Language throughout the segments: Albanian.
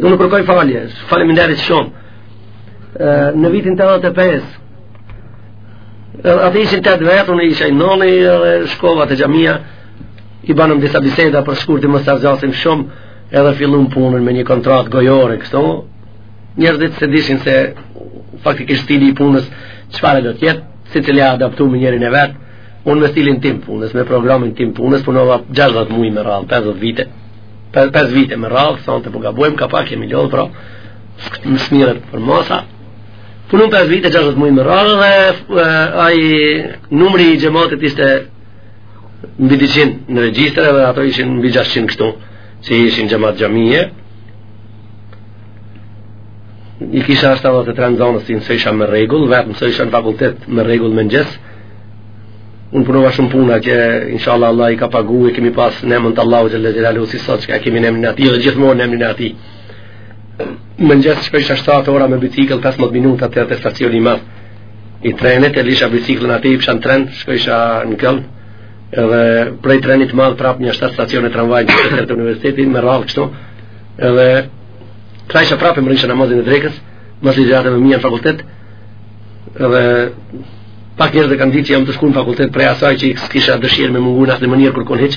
Dhe unë kërkoj falje, faleminderit shumë. Në vitin tetë e pesë, aty ishin tetë vetë, unë isha i nënti dhe shkova te xhamia, i bamë disa biseda për shkurt mos e zgjasim shumë, edhe fillum punën me një kontrat gojore, kështu, njerëzit s'e dishin se faktikisht stili i punës, çfarë do t'jetë, si kanë me u adaptu me njerin e vetë, unë me stilin tim punës, me programin tim punës, punova 60 muj me radhë, 50 vite, për 5 vite me radhë, s'po gabojmë, pak jemi lodh, pra, mos m'i merrni për masa, punum 5 vite, 60 muj me radhë, dhe ai numri i xhematit ishte mbi 200 në regjistre, dhe ato ishin mbi 600 kështu, që ishin xhemat xhamie, i kisha ashtë të tetë trenin e zonës, se nuk isha me rregull, veç se isha në fakultet me rregull në mëngjes, Unë punova shumë puna që inshallah Allah i ka pranu e kemi pas në emën të Allahu xhelle xhelaluhu si sot që kemi në emrin e tij dhe gjithmonë në emrin e tij. Në mëngjes shkojsha 7 ora me bicikl 15 minuta te ai stacioni i madh i trenit e lisha biciklën aty hipsha n'tren shkojsha në Këln edhe prej trenit t'madh prap një 7 stacione tramvaj deri te universiteti me radhë kështu edhe kthejsha prapë mbërrisha namazin e drekës mos u zgjat më në fakultet Edhe pak njerëz e kanë ditë që jam tu shku në fakultet prej asaj që kisha dëshirë me mungu n'asnjë mënyrë kurrkun hiç.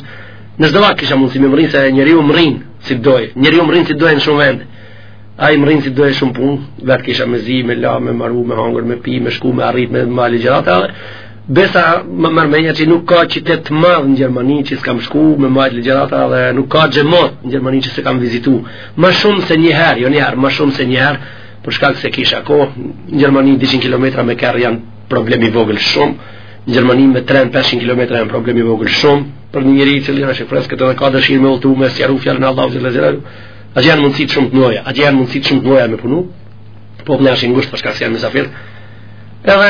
Në çdo vakt kisha mundësi me mrin se njeriu mrin si doj. Njeriu mrin si doj në shumë vende. Ai mrin si doj shumë punë, vetë kisha me zi, me la, me maru, me hangër, me pi, me shku, me arrit, me majt ligjërata edhe. Besa më merr menja që nuk ka qytet të madh në Gjermani që s'kam shku me majtë ligjërata dhe nuk ka xhemat në Gjermani që s'kam vizitu. Ma shumë se njëherë, jo njëherë, ma shumë se njëherë, Për shkak se kisha kohë, në Gjermani 200 kilometra me kerr janë problem i vogël shumë. Në Gjermani me tren 500 kilometra janë problem i vogël shumë. Për një njeri i cili është i freskët edhe ka dëshirë me udhëtu me sqaru fjalën e Allahut xhele xhelaluhu, a janë mundësi shumë të mëdhaja, janë mundësi shumë të mëdhaja me punu, po mjedisi është i ngushtë për shkak se janë mysafir. Edhe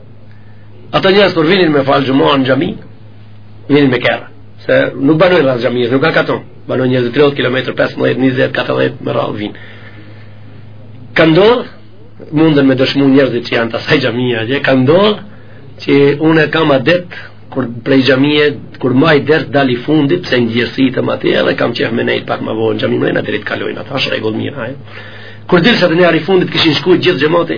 Ata njerëz kur vinin me fal xhuma në xhami, vinin me kerra. Se nuk banojnë rreth xhamisë, nuk ka katun. Banojnë njerëz 30 km, 15, 20, 40 me radhë vin. Ka ndodhur mundën me dëshmu njerëzit që janë të asaj xhamie atje, ka ndodhur që unë kam adet kur prej xhamie kur maj ders dal i fundit për shembull atje dhe kam qef me nejt pak më vonë n'xhami e i la deri t'kalojnë ata është rregull i mirë ajo kur dilsha njeri i fundit kishin shkuar gjithë xhemati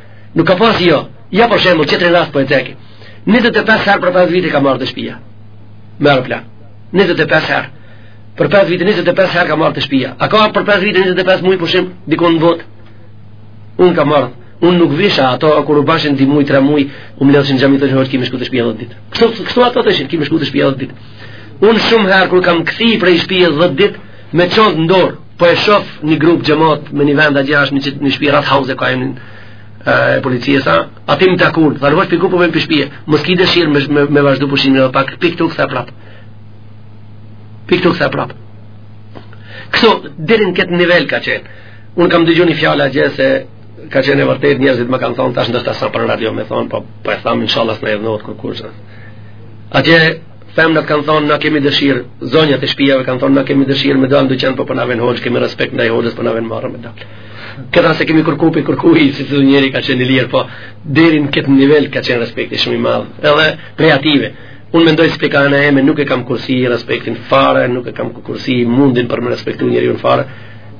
Nuk ka pas jo. Ja për shembull, qet rast po e ceki. 25 herë për 5 vite kam ardh te shtëpia. Me aeroplan. 25 herë. Për 5 vite 25 herë kam ardh te shtëpia. A ka për 5 vite 25 muaj pushim diku në botë? Un kam marrë. Un nuk visha ata kur u bashin dy muaj 3 muaj, u mledhshin xhemati, thojshin ki me shku te shtëpia 10 ditë. Kështu kështu ata thoshin ki me shku te shtëpia 10 ditë. Un shumë herë kur kam kthi prej shtëpie 10 ditë, Me çantë në dorë, po e shof një grup xhamat me një vend atje është në një shtëpi Rathaus ka një e policisë, aty më takun, tha rrosh piku po vjen në shtëpi. Mos ki dëshirë me me, me vazhdu pushimin edhe pak, pik t'u kthe prap. Pik t'u kthe prap. Kso deri në këtë nivel ka qenë. Un kam dëgjuar një fjalë atje se ka qenë e vërtet njerëzit më kanë thonë tash ndoshta s'a për radio me thonë po po e tham inshallah s'na e vënë kurrë. Atje Femnat kanë thonë na kemi dëshirë, zonjat e shtëpive kanë thonë na kemi dëshirë me dalë n'dyqan po po na vjen hoxhë, kemi respekt ndaj hoxhës po na vjen marre me dal. Këta s'e kemi kërku prej kërkuj se çdo njeri ka qenë i lirë, po deri në këtë nivel ka qenë respekti shumë i madh, edhe prej atyve. Unë mendoj se pi ka ana eme nuk e kam kursi respektin fare, nuk e kam kursi mundin për me respektu njeriun fare.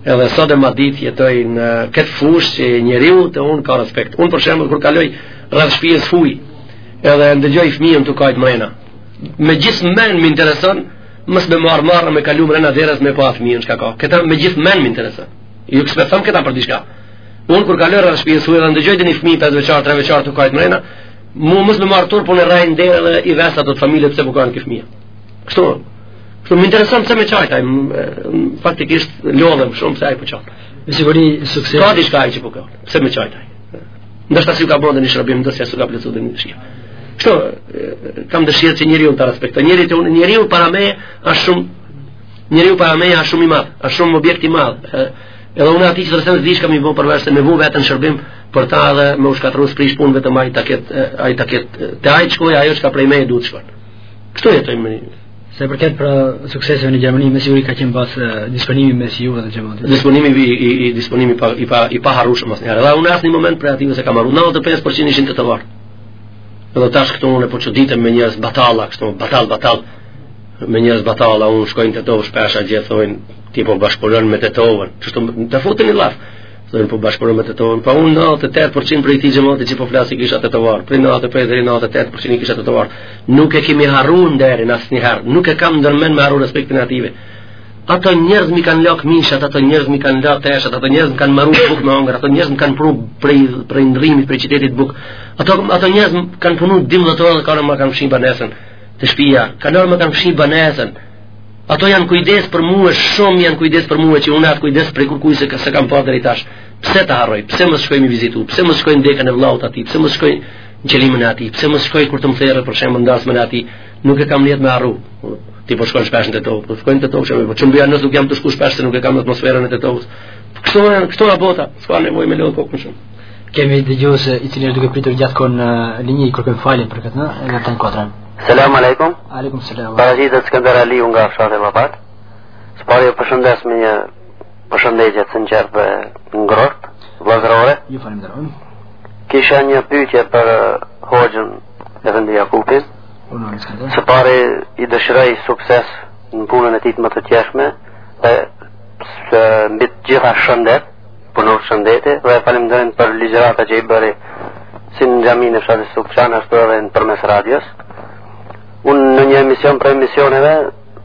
Edhe sot e m'atë dit jetoj në këtë fushë që njeriu te unë ka respekt. Unë për shembull kur kaloj rreth shtëpisë huj, Edhe e ndëgjoj fëmijën tu kajtë mrena. Me gjithë men më intereson, mos me m'ardhë marre me kalu mrena derës me pa fëmijën çka ka. Këta me gjithë men më intereson. Nuk s'e thëm këta për diçka. Unë kur kaloj rreth shpisë huj dhe ndëgjoj dhe një fëmijë 5 vjeçar, 3 vjeçar tu kajtë mrena, mu mos me m'ardhë turp, po un raj n'derë dhe i ves atë familje pse po kan këtë fëmijë. Kështu, kështu më intereson pse me qajt ai, faktikisht lodhem shumë pse ai po qan. Me siguri sukses. Ka diçka që po kan. Pse me qajt ai? Ndoshta s'iu ka bënë një shërbim, ndoshta s'iu ka plotësuar dhe një dëshirë. Kështu kam dëshirë që njeriu ta respektoj. Njeriu te, njeriu para meje është shumë njeriu para meje është shumë i madh, është shumë objekt i madh. Edhe unë atij tjetër sen s'di çka me i bo përveç se me vu veten n'shërbim për ta dhe me u shkatrru s'prish punë vetëm ai ta ket, ai ta ket, te ai t'shkoj, ajo çka prej meje duhet të shkoj. Kështu jetojmë Sa i përket pra sukseseve në Gjermani, me siguri ka qenë pas disponimi mes juve dhe xhematit. Disponimi i, i, i disponimi pa, i pa i paharrushëm asnjëherë. Dhe unë asnjë moment prej atyve s'e kam harru 95% ishin tetovarë. Edhe tash këtu unë po çuditem me njerëz batalla, kështu batall batall me njerëz batalla, unë shkoj në Tetovë shpesh edhe thonë ti po bashkëpunon me Tetovën. Kështu të futin në llaf. Dhe unë po bashkëpunoj me Tetovën, pa unë 98% prej atij xhemati që po flas i kisha tetovarë, për në atë për e dhe 98% i kisha tetovarë, nuk e kemi harru nderin asnjëherë, nuk e kam ndërmen me harru respektin atyve. Ato njerëz m'i kanë la këmishat, ato njerëz m'i kanë la teshat, ato njerëz mi kanë maru buk me hangër, ato njerëz mi kanë pru prej, prej nërimit, prej qytetit buk, ato, ato njerëz mi kanë punu dimën edhe verë dhe kanë ardh më kanë fshi banesën, te shpia, kanë ardh më kanë fshi banesën, Ato janë kujdes për mua shumë, janë kujdes për mua që unë atë kujdes prej kurkuj s'e ka s'e kam pa deri tash. Pse ta harroj? Pse mos shkoj m'i vizitu? Pse mos shkoj në dekën e vllaut atij? Pse mos shkoj në gëzimin e atij? Pse mos shkoj kur të më therrë për shembull n'dasmën e atij? Nuk e kam lehtë me harru. Ti po shkon shpesh në Tetovë, po shkoj në Tetovë, po çum bëja nëse nuk jam tu shku shpesh se nuk e kam atmosferën e Tetovës. Kështu janë, kështu a bota, s'ka nevojë me lodh kokën shumë. Kemi dëgjues i cili është duke pritur gjatë kohë në linjë kërkojmë falje për këtë, edhe ta inkuadrojmë. Selam aleikum. Aleikum selam. Paraqitet Skënder Aliu nga fshati Llapat. Së pari ju përshëndes me një përshëndetje të sinqertë dhe të ngrohtë, vëllazërore. Ju falenderoj. Kisha një pyetje për hoxhën Efendi Jakupin. Së pari i dëshiroj sukses në punën e tij të mëtejshme dhe mbi të gjitha shëndet. e përshëndes dhe e falemnderoj për ligjëratat që i bëri si në xhaminë e fshatit Llopçan ashtu edhe nëpërmes radios. Unë në një emision prej emisioneve,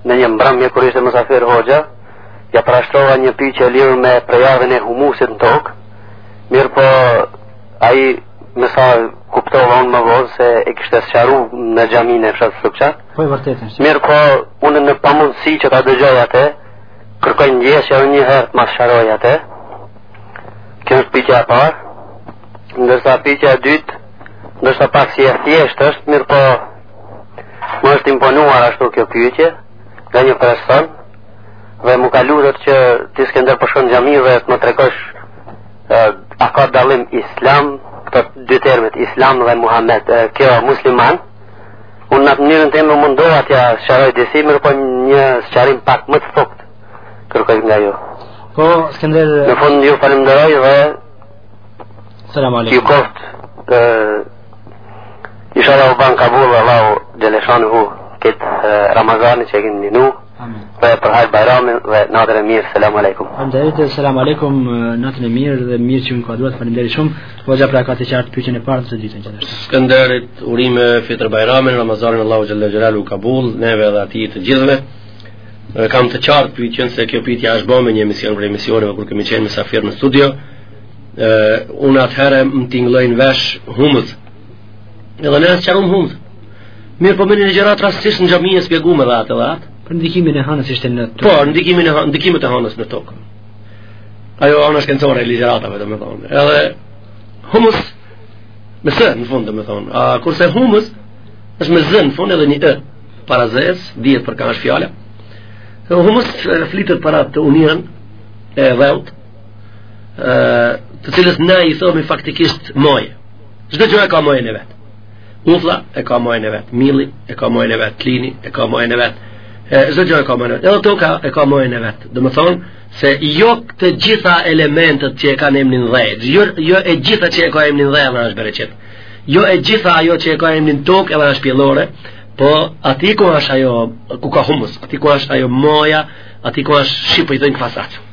në një mbramje kur ishte mysafir hoxha, ia parashtrova një pyetje lidhur me prejardhjen e humusit në tokë, mirëpo ai me sa kuptova unë më vonë se e kishte sqaru në xhaminë e fshatit Llopçan. Po, e vërtetë. Mirëpo unë në pamundësi që ta dëgjoj atë, Kërkoj ndjesë që edhe një herë të ma sqarojë atë. Kjo është pyetja e parë. Ndërsa pyetja e dytë, ndoshta pak si e thjeshtë është, mirëpo më është imponuar ashtu kjo pyetje nga një person dhe më ka lutur që ti Skënder po shkon n'xhami dhe të më tregosh a ka dallim islam këto dy termet islam dhe muhamed kjo mysliman Unë në mënyrën time u mundova t'ia sqaroj disi, mirëpo një sqarim pak më të thukët kërkoj nga ju. Po, Skënder... Në fund ju falënderoj dhe... Selam aleikum. Ju qoftë... E... Ishalla u ban kabull Allahu xheleshanuhu këtë Ramazan që e keni agjinu Për, për hajr Bajramin dhe natën e mirë. Selam aleikum. Andajte selam aleikum, natën e mirë dhe mirë që më ka duhet. Faleminderit shumë. Po ja pra ka të qartë pyetjen e parë të dytën që është. Skënderit, urime fitër Bajramin, Ramazanin Allahu xheleshanuhu kabull, neve dhe atij, të gjithëve. Dhe kam të qartë pyetjen se kjo pyetje është bërë në një emision prej emisioneve kur kemi qenë mysafir në studio. Ë, unë atëherë më tingëlloi në vesh humus Edhe ne e sqarum hënë. Mirëpo meni në gjërat rastisht në xhami e shpjegum edhe atë dhe atë. Për ndikimin e hanës ishte në tokë. Po, ndikimin e hanës, ndikimet e hanës në tokë. Ajo anë është shkencore e ligjëratave, domethënë. Edhe humus, me së në fund, domethënë. A, kurse humus, është me zë në fund edhe një e. Para zës, dhjetë për ka është fjale. Humus flitët para të unirën e dheutë. të cilës ne i thomi faktikisht mojë. Çdo gjë e ka mojën e vet. Uthlla e ka mojën e vet, mielli e ka mojën e vet, klini e ka mojën e vet. Çdo gjë e ka mojën e vet. Edhe toka e ka mojën e vet. Domethënë se jo të gjitha elementët që e kanë emrin dhe, jo, jo e gjitha që e ka emrin dhe edhe është bereqet. Jo e gjitha ajo që e ka emrin tokë edhe është pjellore, po aty ku është ajo, ku ka humus, aty ku është ajo moja, aty ku është shqipë i dhënë këfasacë.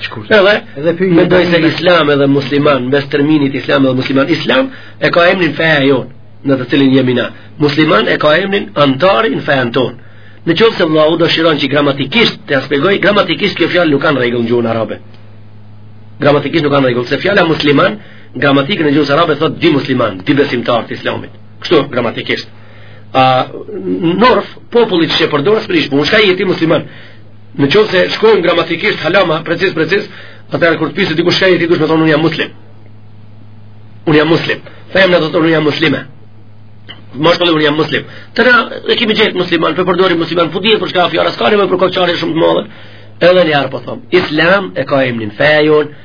Shkurt. Edhe edhe pyetja mendoj se Islam edhe musliman, mes terminit Islam edhe musliman, Islam e ka emrin feja jon, në të cilin jemi na. Musliman e ka emrin antari në fejën ton. Në qoftë se vllau dëshiron që gramatikisht ta spjegoj, gramatikisht kjo fjalë nuk kanë rregull në gjuhën arabe. Gramatikisht nuk kanë rregull, se fjala musliman, gramatikën e gjuhës arabe thot dy musliman, dy besimtar të islamit. Kështu, gramatikisht. A, nërf, popullit që përdojnë së prishë, unë shka jeti musliman, Në qoftë se shkojmë gramatikisht alamah, preciz, preciz, atëherë kur të pyesë dikush çka je ti duhesh me thonë unë jam muslim. Unë jam muslim. Femna duhet me thonë unë jam muslime. Mashkulli unë jam muslim. Te ne e kemi gjet musliman, po përdoret musliman, përdoret për çka fjala, s'ka nevojë për kokëçarje shumë të madhe. Edhe njëherë po thomë, islam e ka emnin feja jonë,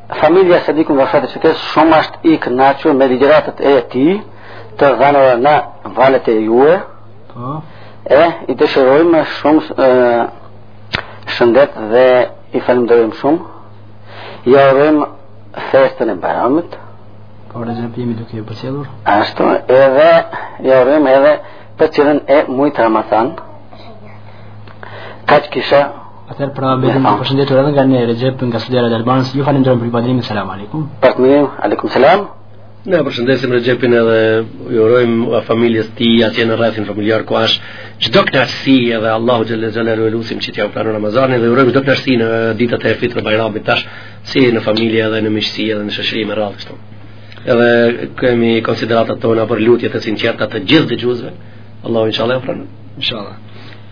Familja e Sadikut nga fshati Çikes shumë është i kënaqur me ligjëratat e tij të dhëna në valët e juaj. Po. E i dëshirojmë shumë shëndet dhe i falenderojmë shumë. Ja urojmë festën e Bajramit. Po Rexhep jemi duke e përcjellur. Ashtu edhe ja urojmë edhe përcjelljen e mujit Ramazan. Kaq kisha Atëherë pra mbeteni të përshëndetur edhe nga ne Rexhep nga studioja e Albanës. Ju falenderojmë për lajmërimin. Selam aleikum. Faleminderit, aleikum selam. Ne e përshëndesim Rexhepin edhe i urojmë familjes së tij atje në rrethin familjar ku është çdo kënaqësi edhe Allahu xhelle xhelaluhu e lusim që t'ia pranon Ramazanin dhe urojmë çdo kënaqësi në ditët e Fitr Bajramit tash si në familje edhe në miqësi edhe në shoqëri me radhë kështu. Edhe kemi konsideratat tona për lutjet e sinqerta të gjithë dëgjuesve. Allahu inshallah pranon. Inshallah.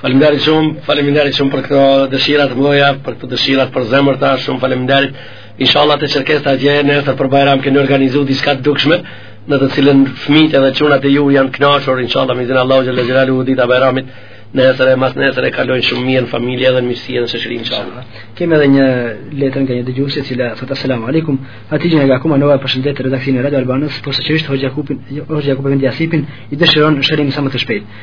Faleminderit shumë, faleminderit shumë për këto dëshira të mëdha, për këto dëshira përzemërta, shumë faleminderit. Inshallah te Çerkezt atje nesër për Bajram keni organizuar diçka të dukshme, në të cilën fëmijët edhe çunat e juaj kanë me u kënaq, inshallah me iznin Allahu xhelle xhelaluhu ditën e Bajramit. Nesër e mas nesër e kalojnë shumë mirë në familje dhe në miqësi në shoqëri inshallah. Kemi edhe një letër nga një dëgjuese e cila thotë selam aleikum. Atixhe nga Kumanova përshëndet redaksinë e Radio Albanës, po sigurisht Hoxhë Jakupin, Hoxhë Jakup Asipin i dëshiron shërim sa më të shpejtë.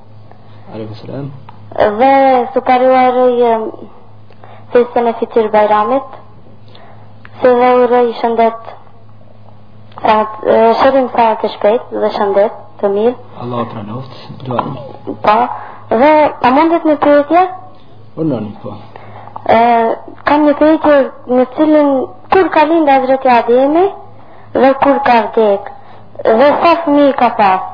Aleikum selam. Dhe së pari uroj festën e fitër Bajramit. Si dhe uroj shëndet. Shërim sa të shpejt dhe shëndet të mirë. Allah pranoft, duam. Po. Dhe a mundet një pyetje? Po nani po. Ë kam një pyetje në cilën kur ka lind Hazreti Ademi dhe kur ka vdek. Dhe sa fëmijë ka pas?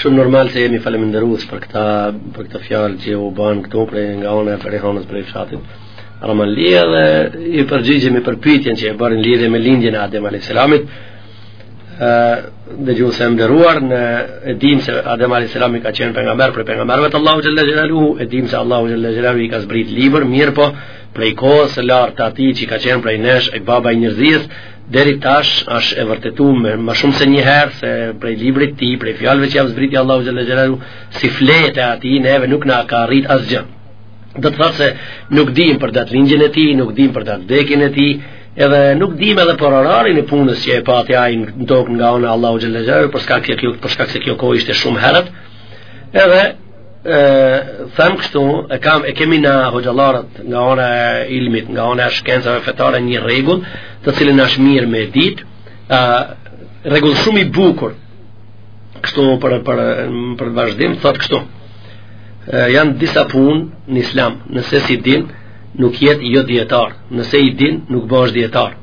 Shumë normal se jemi falënderues për këtë për këtë fjalë që u bën këtu për nga ana e Ferihanës për fshatin. Ramalia dhe i përgjigjemi për pyetjen që e bërin lidhje me lindjen e Adem alayhis salamit. ë dëgjues të nderuar ne e dim se Adem alayhis salami ka qenë pejgamber për pejgamberët Allahu xhalla xhelalu e dim se Allahu xhalla xhelalu i ka zbrit libër mirëpo prej kohës së lartë atij që ka qenë prej nesh e baba i njerëzisë Deri tash është e vërtetuar më shumë se një herë se prej librit të tij, prej fjalëve që ia zbriti Allahu xhalla xhelalu, si fletët e atij neve nuk na ka arrit asgjë. Do të thotë se nuk dim për datëlindjen e tij, nuk dim për datëvdekjen e tij, edhe nuk dim edhe për orarin e punës që e pati ai në tokë nga ana Allahu xhalla xhelalu, për shkak se kjo, për shkak se kjo kohë ishte shumë herët. Edhe them kështu, e kam e kemi na hoxhallarët nga ana e ilmit, nga ana e shkencave fetare një rregull, të cilin është mirë me e ditë, ë rregull shumë i bukur. Kështu për për për vazhdim thot kështu. E, janë disa punë në Islam, nëse s'i din, nuk jet jo dietar, nëse i din, nuk bëhesh dietar.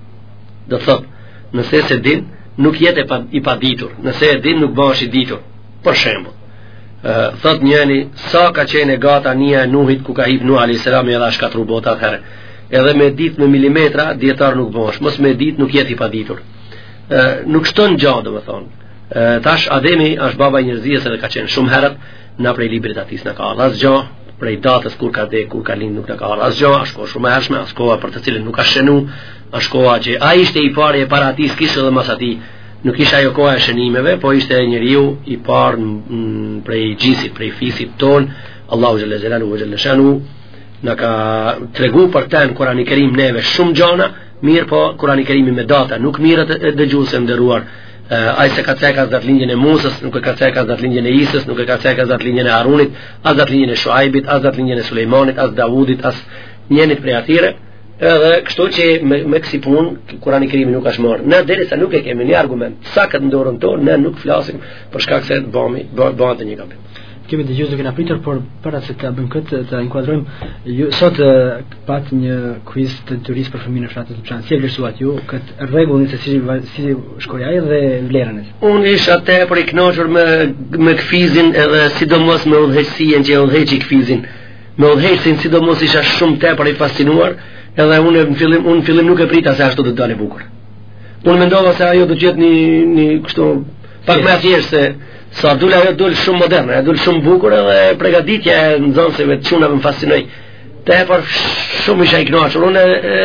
Do thot, nëse s'e din, nuk jet i paditur, nëse e din, nuk bëhesh i ditur. Për shembull, thot njëri sa ka qenë e gjatë anija e Nuhit ku ka hip Nuh alayhis salam edhe asht katru bota atëherë. Edhe me ditë me milimetra dietar nuk bësh, mos me ditë nuk jet i paditur. Ë nuk shton gjë domethënë. Tash Ademi është baba i njerëzisë edhe ka qenë shumë herët na prej librit të tij s'na ka ardhë asgjo prej datës kur ka vdek, kur ka lind nuk na ka ardhë asgjo është kohë shumë e hershme është kohë për të cilin nuk ka shenu është kohë që ai ishte i pari e para atij s'kishte dhe mas atij Nuk ishte ajo koha e shënimeve, po ishte njeriu i parë prej xhinsit, prej fisit ton, Allahu xhalla xhelalu ve xhalla shanu, na ka tregu për të në Kurani Kerim neve shumë gjana, mirëpo Kurani Kerimi me data nuk merret, dëgjues të nderuar. Uh, ai s'e ka cekë as datëlindjen e Musës, nuk e ka cekë as datëlindjen e Isës, nuk e ka cekë as datëlindjen e Harunit, as datëlindjen e Shuajbit, as datëlindjen e Sulejmanit, as Davudit, as njenit prej atyre. Edhe kështu që me, me kësi pun, Kurani Kerimi nuk është marrë. Na derisa nuk e kemi një argument, saktë n'dorën tonë, ne nuk flasim për shkak se të bëmi, bëmi ndonjë gabim. Kemi të gjithë duke na pritur, por para se të bëjmë këtë, të inkuadrojmë, ju, sot pat një kuiz diturisë për fëmijët e fratës të qanë, si e vlerësuat ju, këtë rregullin se si, si shkoi ai dhe vlerën e tij. Unë isha tepër i knaqur me, me kuizin edhe sidomos me udhëheqësin që udhëheqi kuizin. Me udhëheqësin sidomos isha shumë tepër i fascinuar, edhe unë në fillim, unë në fillim nuk e prita se ashtu do të dalë bukur. Unë mendova se ajo do të jetë një një kështu pak më thjesht se sa dul ajo dul shumë moderne, ajo dul shumë bukur edhe përgatitja e nxënësve të çunave më fascinoi. Tepër shumë isha i kënaqur. Unë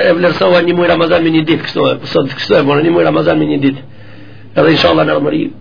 e vlerësova një muaj Ramazan me një ditë kështu, sot kështu e bëra një muaj Ramazan me një ditë. Edhe inshallah në Ramazan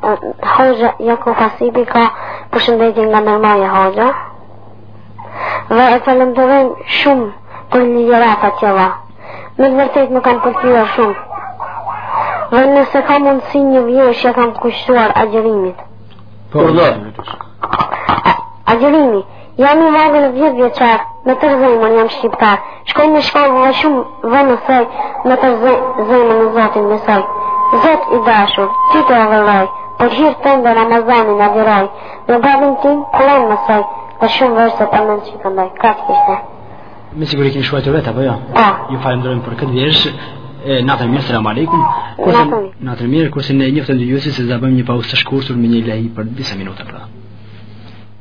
Hoxha Jakup Asipi ka përshëndetje nga nëna ime hoxha dhe e falenderojmë shumë për ligjëratat që mban. Me të vërtet më kanë pëlqyer shumë. Dhe nëse ka mundësi një vjershë ia kam kushtuar agjerimit. Po urdhëro. Agjerimi, Jam i vogël 10 vjeçar, me tërë zemër jam shqiptar. Shkoj në shkollë dhe shumë mirë mësoj, me tërë zemër në Zotin besoj. Zot i dashur, ty të adhuroj, për hirë tënd Ramazanin agjëroj, me babin tim, Kuran mësoj, dhe shumë vargje përmendsh i këndoj, kaq ishte. Me siguri e keni shkruajtë vetë, apo jo? Po. Ju falënderoj për këtë vjershë, natën mirë, selam alejkum. Natën mirë, kurse ne njoftojmë dëgjuesit se do bëjmë një pauzë të shkurtur me një ilahi për disa minuta pra.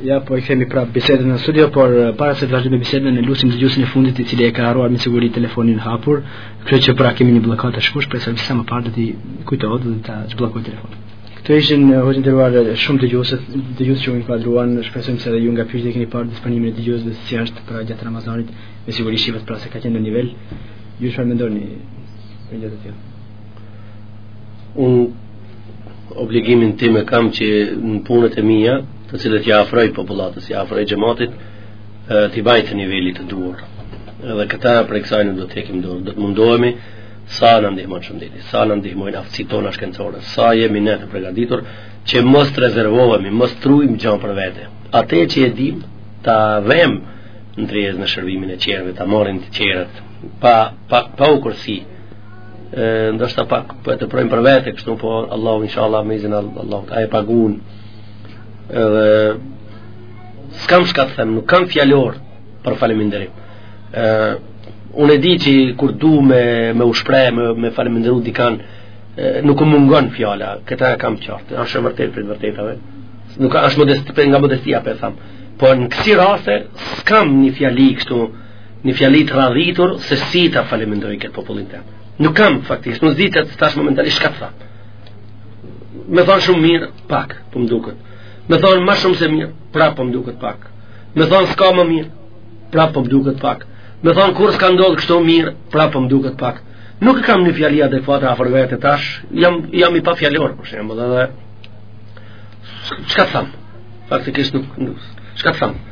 Ja, po jemi prapë bisedën në studio, por eh, para se të vazhdojmë bisedën e lusim dëgjuesin e fundit i cili e ka harruar me siguri telefonin e hapur. Kështu që pra kemi një bllokadë te dikush, besoj sa më parë do t'i kujtohet dhe ta zhbllokojë telefonin. Këto ishin eh, hoxhë i nderuar eh, shumë dëgjuesit, dëgjues që u inkuadruan, shpresojmë se dhe ju nga pyetjet keni parë disponimin e dëgjuesve si është pra gjatë Ramazanit, me siguri shihet pra se ka qenë në nivel, ju çfarë mendoni për gjithë këtë. Unë obligimin tim e kam që në punët e mia, të cilat ia afroj popullatës, ia afroj xhamatit, t'i baj të nivelit të duhur. Edhe këta, prej kësaj nuk do të hekim dorë, do të mundohemi sa na ndihmon shëndeti, sa na ndihmojnë aftësitë tona shkencore, sa jemi ne të përgatitur që mos të rezervohemi, mos të ruajmë gjë për vete. Atë që e dim, ta vëm në tryezë në shërbimin e tjerëve, ta marrin të tjerët pa pa pa u kursi. ndoshta pak po e teprojmë për vete kështu po Allahu inshallah me izin Allahu ai paguan edhe s'kam çka të them nuk kam fjalor për faleminderim ë unë e di që kur du me me u shpreh me me faleminderu dikan nuk më mungon fjala këtë e kam qartë është e vërtetë e të vërtetave nuk është modesti se nga modestia po e tham por në kësi raste s'kam një fjali kështu Një fjali të radhitur se si ta falemnderoj këtë popull hiç. Nuk kam faktisht, nuk e di tash momentalisht çka të tham. Me thanë shumë mirë, pak, po më duket. Me thanë ma shumë se mirë, prapë më duket pak. Me thanë s'ka më mirë, prapë më duket pak. Me thanë kurrë s'ka ndodhë kështu mirë, prapë më duket pak. Nuk e kam një fjali adekuate afër vetes tash, jam, jam i pa fjalor, po shoh, dhe dhe... Çka të tham? Faktikisht nuk, nuk, çka të tham?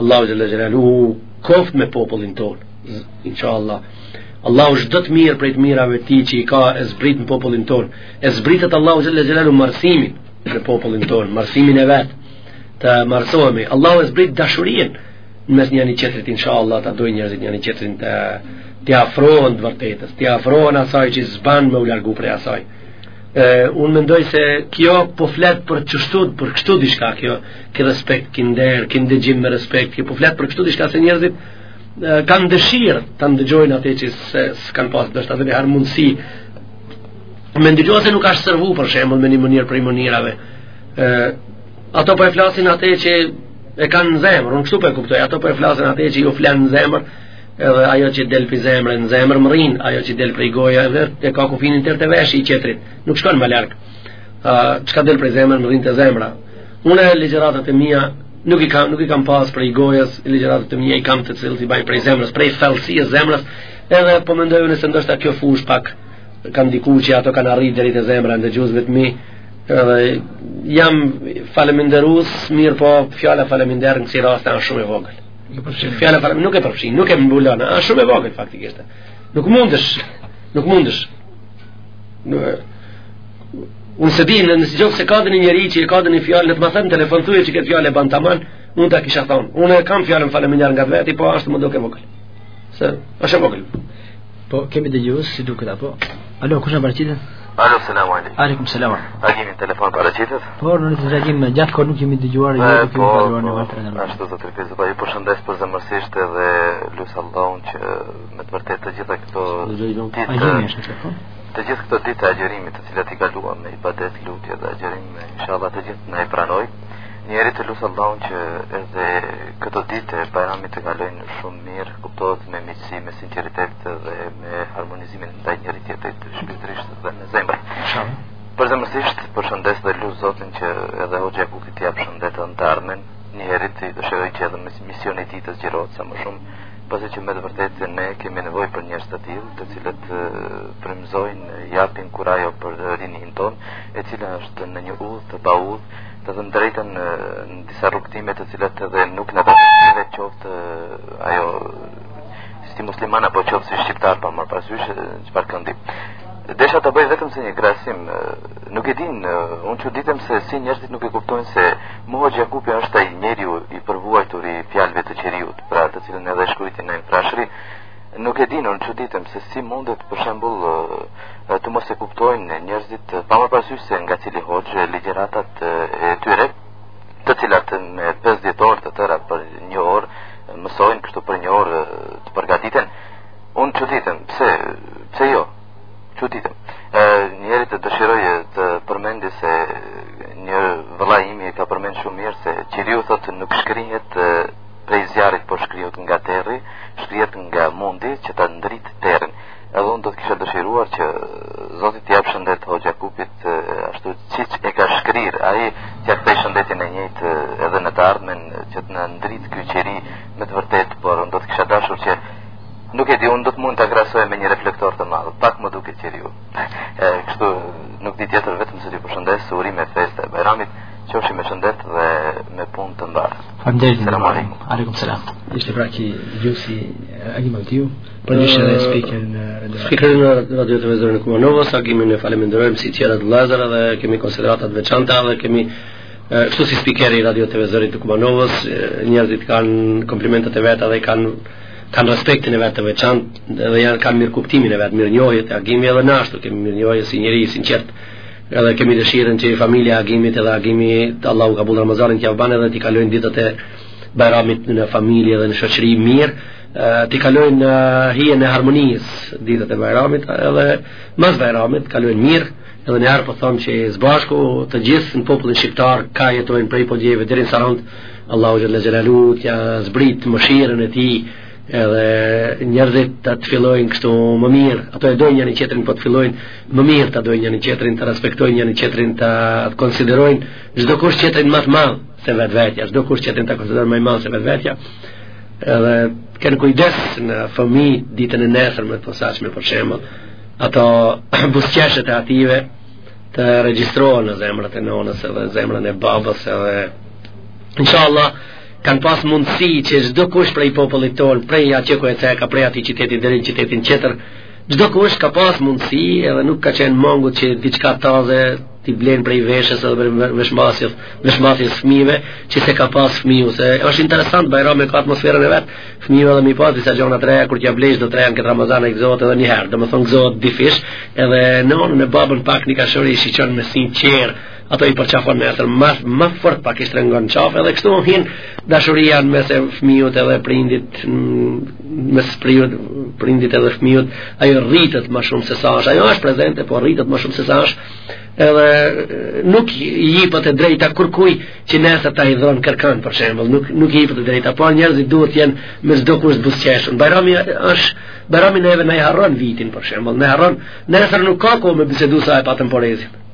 Allahu xhele xhelaluhu koft me popullin tonë inshallah Allahu çdo të mirë prej të mirave tij që i ka e zbrit në popullin tonë e zbritët Allahu xhele xhelaluhu marsimin në popullin tonë marsimin e vet të marsohemi Allahu e zbrit dashurinë në mes njani-tjetrit inshallah ta dojnë njerëzit njani-tjetrin t'i afrohen të vërtetës t'i afrohen asaj që s'ban me u largu prej asaj unë mendoj se kjo po flet për çështu për kështu diçka kjo ki respekt ki nder ki ndëgjim me respekt kjo po flet për kështu diçka se njerëzit kanë dëshirë ta ndëgjojnë atë që s'kanë pas do të thotë herë mundësi me ndëgju se nuk është servu për shembull me një mënyrë prej mënyrave ë ato po e flasin atë që e kanë në zemër unë kështu po e kuptoj ato po e flasin atë që ju flen në zemër Edhe ajo që del prej zemre, në zemër mërrin, ajo që del prej goje, edhe e ka kufinin deri te veshi i tjetrit, nuk shkon më larg. Çka del prej zemre, mërrin te zemra. Unë ligjëratat e mia, nuk i kam, nuk i kam pas prej gojës, ligjëratat e mia i kam të cilat i baj prej zemrës, prej thellësisë zemrës, edhe po mendoj se ndoshta kjo fush pak, kam diku që ato kanë arritë deri te zemra e ndëgjuesve të mi, edhe jam falënderues, mirëpo fjala faleminderit në kësi raste asht shumë e vogël. Nuk përfshin fjala fare, nuk e përfshin, nuk e mbulon, është shumë e vogël faktikisht. Nuk mundesh, nuk mundesh. Nuk Unë s'e di, nëse qoftë se ka ndonjë njeri që e ka ndonjë fjalë, le të ma thotë në telefon thuje që këtë fjalë e ban taman, unë ta kisha thanë. Unë e kam fjalën faleminderit nga vetja, po asht m'u dukë e vogël. Se, është e vogël. Po kemi dëgjues si duket apo? Alo, kush na paraqitet? Alo, selam aleikum. Aleikum selam. A kemi telefon paraqitet? Po, në të drejtë një gjatë kohë nuk kemi dëgjuar ju të kemi kaluar në vakt rëndë. Ashtu zot Rifes, po ju përshëndes përzemërsisht edhe lus Allahun që me të vërtetë të gjitha këto ditë. A jemi ashtu apo? Të gjithë këto ditë e agjërimit të cilat i kaluam me ibadet, lutje dhe agjërim, inshallah të gjitha na i pranon. Njëherit lus Allahun që edhe këto ditë e bajramit të kalojnë shumë mirë. kuptohet me miqësi, me sinqeritet dhe me harmonizimin ndaj njëri tjetrit shpirtërisht dhe me zemër. Shumë. Përzemërsisht, përshëndes dhe lus Zotin që edhe hoxhë Jakupit t'i japë shëndet dhe në të ardhmen, njëherit i dëshiroj që edhe misioni i tij të zgjerohet sa më shumë, pasi që me të vërtetë ne kemi nevojë për njerëz të tillë, të cilët frymëzojnë, japin kurajo për rininë tonë, e cila është në një udhë të paudhë, Të themi të drejtën në disa rrugëtime të cilat edhe nuk na kanë hije qoftë ajo si musliman apo qoftë si shqiptar pa marrë parasysh çfarë këndi. Desha të bëj vetëm se një krahasim, nuk e di, unë çuditem se si njerëzit nuk e kuptojnë se mulla Jakupi është ai njeri i përvuajtur i fjalëve të njeriut, për të cilën edhe shkoi në infrashri, Nuk e di, unë çuditem se si mundet për shembull të mos e kuptojnë njerëzit pa marrë parasysh se nga cili hoxhë ligjëratat e tyre, të cilat me 10 orë të tëra për një orë mësojnë kështu për një orë të përgatiten. Unë çuditem, pse pse jo? Çuditem. Ë njëherit dëshiroj të përmendi se një vëlla imi ka përmend shumë mirë se Qiriu thotë nuk shkrihet prej zjarrit po shkrihet nga terri, shkrihet nga mundi që ta ndrit terrin. Edhe unë do të kisha dëshiruar që Zoti t'i jap shëndet Hoxhë Jakupit ashtu siç e ka shkrir ai t'i jap shëndetin e njëjtë edhe në të ardhmen që të na ndrit ky qiri me të vërtetë, por unë do të kisha dashur që nuk e di unë do të mund ta krahasoj me një reflektor të madh. Pak më duket qiriu. Kështu nuk di tjetër vetëm se ju përshëndes, urime festa e Bajramit. Qofshi me shëndet dhe me punë të mbarë. Faleminderit. Selam aleikum. Aleikum selam. Ishte pra dëgjuesi eh, Agim Altiu, për një shënë e speaker në radio. Speaker në radiotelevizionin e Kumanovës, Agimin e faleminderojmë si tjerët vëllezër dhe kemi konsiderata të veçanta dhe kemi eh, kështu si speaker i radiotelevizionit të Kumanovës, eh, njerëzit kanë komplimentet e veta dhe kanë kanë respektin e vet të veçantë dhe janë kanë mirëkuptimin e vet, mirënjohje te Agimi edhe na ashtu, kemi mirënjohje si njeri, i sinqertë, Edhe kemi dëshirën që familja e Agimit edhe Agimit Allahu kabull Ramazanin t'jav ban edhe t'i kalojnë ditët e Bajramit në familje dhe në shoqëri mirë, t'i kalojnë në hijen e harmonisë ditët e Bajramit edhe mas Bajramit kalojnë mirë, edhe një herë po thom që së bashku të gjithë në popullin shqiptar ka jetojnë prej Podujeve deri n'Sarandë Allahu xhel-le xhelaluhu t'ia zbrit mëshirën e tij edhe njerëzit të të fillojnë kështu më mirë, ata e dojnë njërin qetrin, po të fillojnë më mirë ta dojnë njërin qetrin, ta respektojnë njërin qetrin, të ta konsiderojnë çdokush qetrin më të madh se vetvetja, çdokush qetrin ta konsiderojnë më madh se vetvetja, edhe kenë kujdes në fëmi ditën e nesërme të posaçme për shembull, ato buzëqeshjet e atyve të regjistrohen në zemrat e nonës edhe zemrën e babës edhe, inshallah, kanë pas mundësi që çdo kush prej popullit ton, prej atje ku e ceka, prej atij qytetit deri në qytetin tjetër, çdo kush ka pas mundësi edhe nuk ka qenë mangu që diçka taze t'i blen prej veshës edhe prej veshmbathjes, veshmbathjes fëmijëve që se ka pas fëmiu, se është interesant Bajram me atmosferën e vet, fëmijëve edhe me i pas disa gjona të reja kur t'ia blesh do të reja këtë Ramazan e gëzohet edhe një herë, domethënë gëzohet dyfish, edhe nënën e babën pak nganjëherë i shiqon më sinqer, ato i përqafon me atëherë ma, ma fort pak i shtrëngon qafë edhe kështu hin dashuria në mes fëmijët edhe prindit në mes prindit, prindit edhe fëmijët ajo rritët ma shumë se sa është ajo është prezente po rritët ma shumë se sa është edhe nuk jipet e drejta kërkuj që nesër ta idhnon kërkan për shembull nuk, nuk jipet e drejta po njerëzit duhet të jenë me çdo kush të buzëqeshëm bajrami është bajrami neve na e harron vitin për shembull na harron nesër nuk ka kohë me bisedu sa e patëm porezin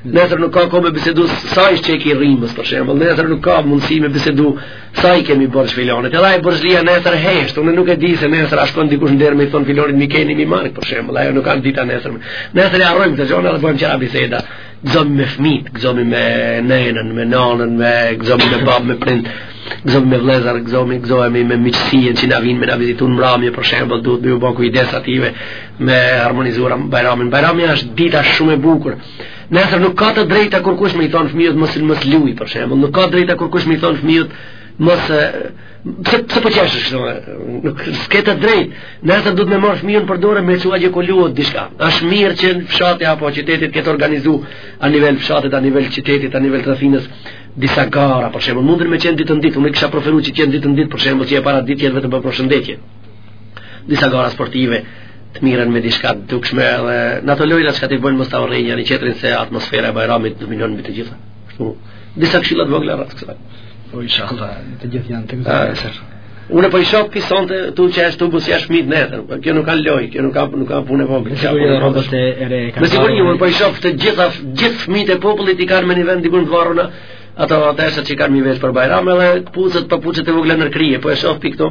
Nesër nuk ka kohë me bisedu sa i çeki i rrymës, për shembull. Nesër nuk ka mundësi me bisedu sa i kemi borxh filanit. Edhe ai borxhlia nesër hesht, unë nuk e di se nesër a shkon dikush derë me i thon filanit m'i ke njëmijë mark, për shembull. Ajo nuk kanë dita nesër. Nesër le harrojmë ato dhe bëjmë çfarë biseda. Gëzojmë me fëmijët, gëzojmë me nënën, me nanën, me gëzojmë me babën, me prind. Gëzojmë me vëllezër, gëzojmë, gëzojmë me miqësinë që na vin me na vizitu në mbrëmje, për shembull, duhet të bëjmë kujdes atyne. me harmonizuar Bajramin. Bajrami është dita shumë e bukur. Nesër nuk ka të drejtë kurkush me i thon fëmijës mos, mos luaj për shembull, nuk ka drejtë kurkush me i thon fëmijës mos pse pse po qesh kështu nuk s'ke të drejtë. Nesër duhet me marr fëmijën për dorë me çu atje ku luhet diçka. Është mirë që fshati apo qyteti të ketë organizu a nivel fshatit, a nivel qytetit, a nivel krahinës disa gara për shembull. Mundën me qenë ditën e dytë, unë kisha preferuar që të jenë ditën e dytë për shembull që e para ditë vetëm për përshëndetje. disa gara sportive të mirren me diçka të dukshme dhe në ato lojra që kanë të bëjnë mos ta urrejnë njëri-tjetrin se atmosfera e bajramit dominon mbi të gjitha kështu disa këshilla të vogla rreth kësaj po inshallah të gjithë janë të gëzuar. Unë po i shoh ti sonte tu që është tubus ja shmit netën. Po kjo nuk ka loj, kjo nuk ka nuk ka punë vogël. Kjo është robot e re. Me siguri unë po i shoh të gjitha gjithë fëmijët e popullit i kanë në një vend diku të varuna ato tesha që kanë me i vesh për bajram edhe këpucët, papuçet e vogla në krye po e shoh pikë këtu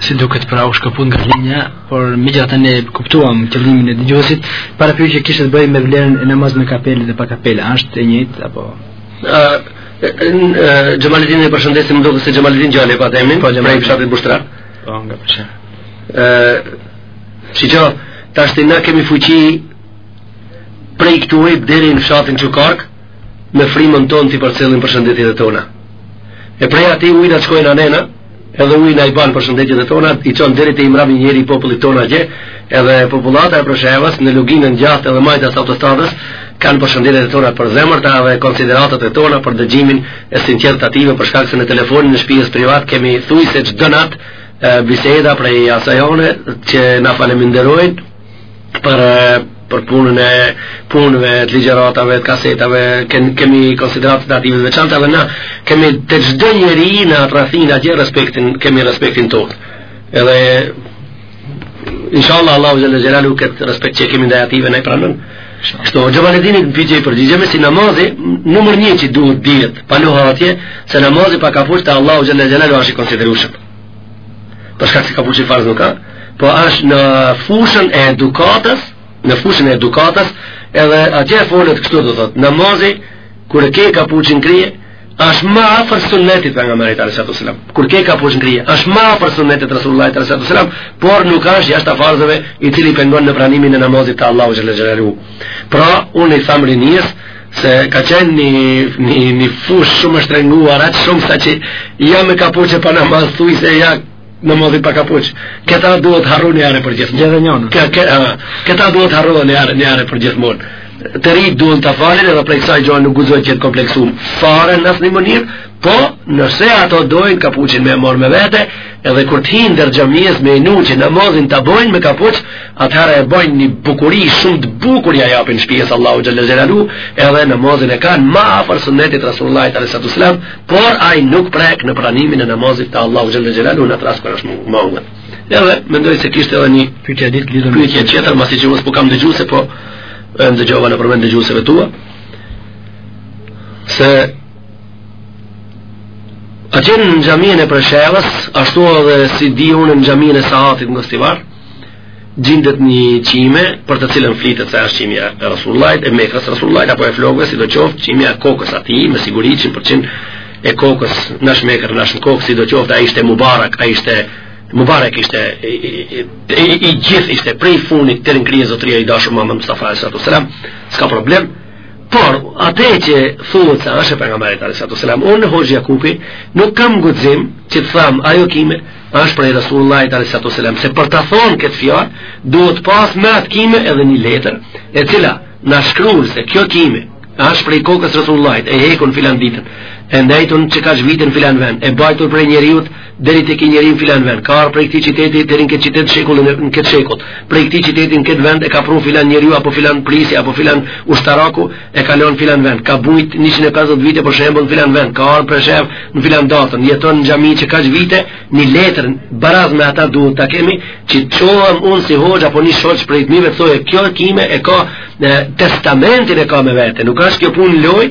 si duket pra u shkëput nga linja, por megjithatë ne kuptuam qëllimin e dëgjuesit, pra pyetje që kishte të bëjë me vlerën e namazit me kapelë dhe pa kapelë, është e njëjtë apo? Xhemalidinin e përshëndesim më duket se Xhemalidin djali pat emrin, po, pra i fshatit Bushtran. Po, nga Presheva. Si jo, tash na kemi fuqi prej këtu e deri në fshatin Çukarkë, Me frymën tonë t'i përcjellim përshëndetjet e tona. E prej aty ujnat shkojnë andena, edhe ujna i banë përshëndetjet e tona, i çonë deri te i mrami njeri i popullit tonë atje, edhe populata e Preshevës në luginën djathtë edhe majtë asaj autostradës, kanë përshëndetjet e tona të përzemërta dhe konsideratat e tona për dëgjimin e sinqerë të atyne për shkak se në telefonin e shpijës privat kemi thujse çdo natë biseda prej asaj ane që na faleminderojnë për për punën e punëve, të ligjëratave, të kasetave, kem, kemi konsideratë ndaj atyve të veçantë edhe na, kemi te çdo njeri në atë rrethin, atje respektin, kemi respektin tonë. Edhe, inshallah, Allahu xhel-le xhelaluhu këtë respekt që kemi ndaj atyve na e pranon. Kështu, Xhemaledinit në pyetje i përgjigjemi se namazi, numër një që duhet dijtë, pa luhatje, se namazi pa kapuç te Allahu xhel-le xhelaluhu asht i konsiderueshëm. Për shkak se kapuçi farz nuk a, po është në fushën e edukatës, në fushën e edukatës, edhe atje folet kështu do thotë, namazi kur e ke kapuçin n'krye, është më afër sunnetit Pejgamberit alejhi salatu ves-selam. Kur ke kapuç n'krye, është më afër sunnetit Resulullahit alejhi salatu ves-selam, por nuk është jashtë farzeve i cili pengon në pranimin e namazit te Allahu xhel-le xhelaluhu. Pra, unë i tham rinisë, se ka qenë një, një, një fushë shumë e shtrënguar, aq shumë sa që ja me kapuç e pa namaz thujse ja namazin pa kapuç. Këta duhet harru një herë përgjithë. Gjithnjë. Këta duhet harru një herë, një herë përgjithmonë. Të rinjtë duhet ta falin edhe prej kësaj gjëje nuk guxojnë t'jenë të kompleksum fare në asnjë mënyrë, Po, nëse ato dojnë kapuçin me e marrë me vete, edhe kur të hijnë n'derë t'xhamisë me e vnu që namazin ta bojnë me kapuç, atëherë e bojnë një bukuri shumë të bukur ia japin shpisë Allahut xhel-le xhelaluhu, edhe namazin e kanë ma afër sunnetit Resulullahit alejhi salatu ves-selam, por ai nuk prek në pranimin e namazit te Allahu xhel-le xhelaluhu në atë rast kur është mangut. Edhe, mendoj se kishte edhe një pytje t'dytë lidhun me pytje tjetër, masi që unë s'po kam dëgjuese, po e dëgjova nëpërmjet dëgjueseve tua, se A qenë në xhaminë e Preshevës, ashtu edhe si di unë në xhaminë e Sahatit në Gostivar, gjindet një qime për të cilën flitet se është qimja e Resulullahit, e mjekrës Resulullahit, apo e flokëve sido qoftë qimja e kokës atij, me siguri 100% e kokës nash mjekrës, nash kokës sido qoftë, ai ishte mubarek, ai ishte mubarek, ishte i, i, i, i gjithë ishte prej funit deri n'krye zotria i dashur Muhammed Mustafa alejhi salatu ves-selam, s'ka problem, Por, atë që thuhet se është Pejgamberit alejhi salatu ves-selam, unë në Hoxhë Jakupi, nuk kam guxim që të tham, ajo kime, është prej Resulullahit alejhi salatu ves-selam, se për ta thonë këtë fjalë, duhet pas me atë kime edhe një letër, e cila na shkrun se kjo kime, është prej kokës Resulullahit, e hekun filan ditën, e ndejtun qekaq vite n'filan vend, e bajtur prej njeriut, deri te ky njeri në filan vend, ka ardh prej këtij qyteti deri në këtë qytet shekullin e në këtë shekull, prej këtij qyteti në këtë vend e ka pru filan njeri apo filan prijsi, apo filan ushtaraku e ka lënë filan vend, ka bujt 150 vite për shembull në filan vend, ka ardh Preshevë në filan datën, jeton në xhami qekaq vite, një letër baraz me ata duhet ta kemi, që të çohem unë si hoxhë apo një shoq prej të mive të thojë kjo kime e ka testamentin e ka me vete, nuk është kjo punë lojë,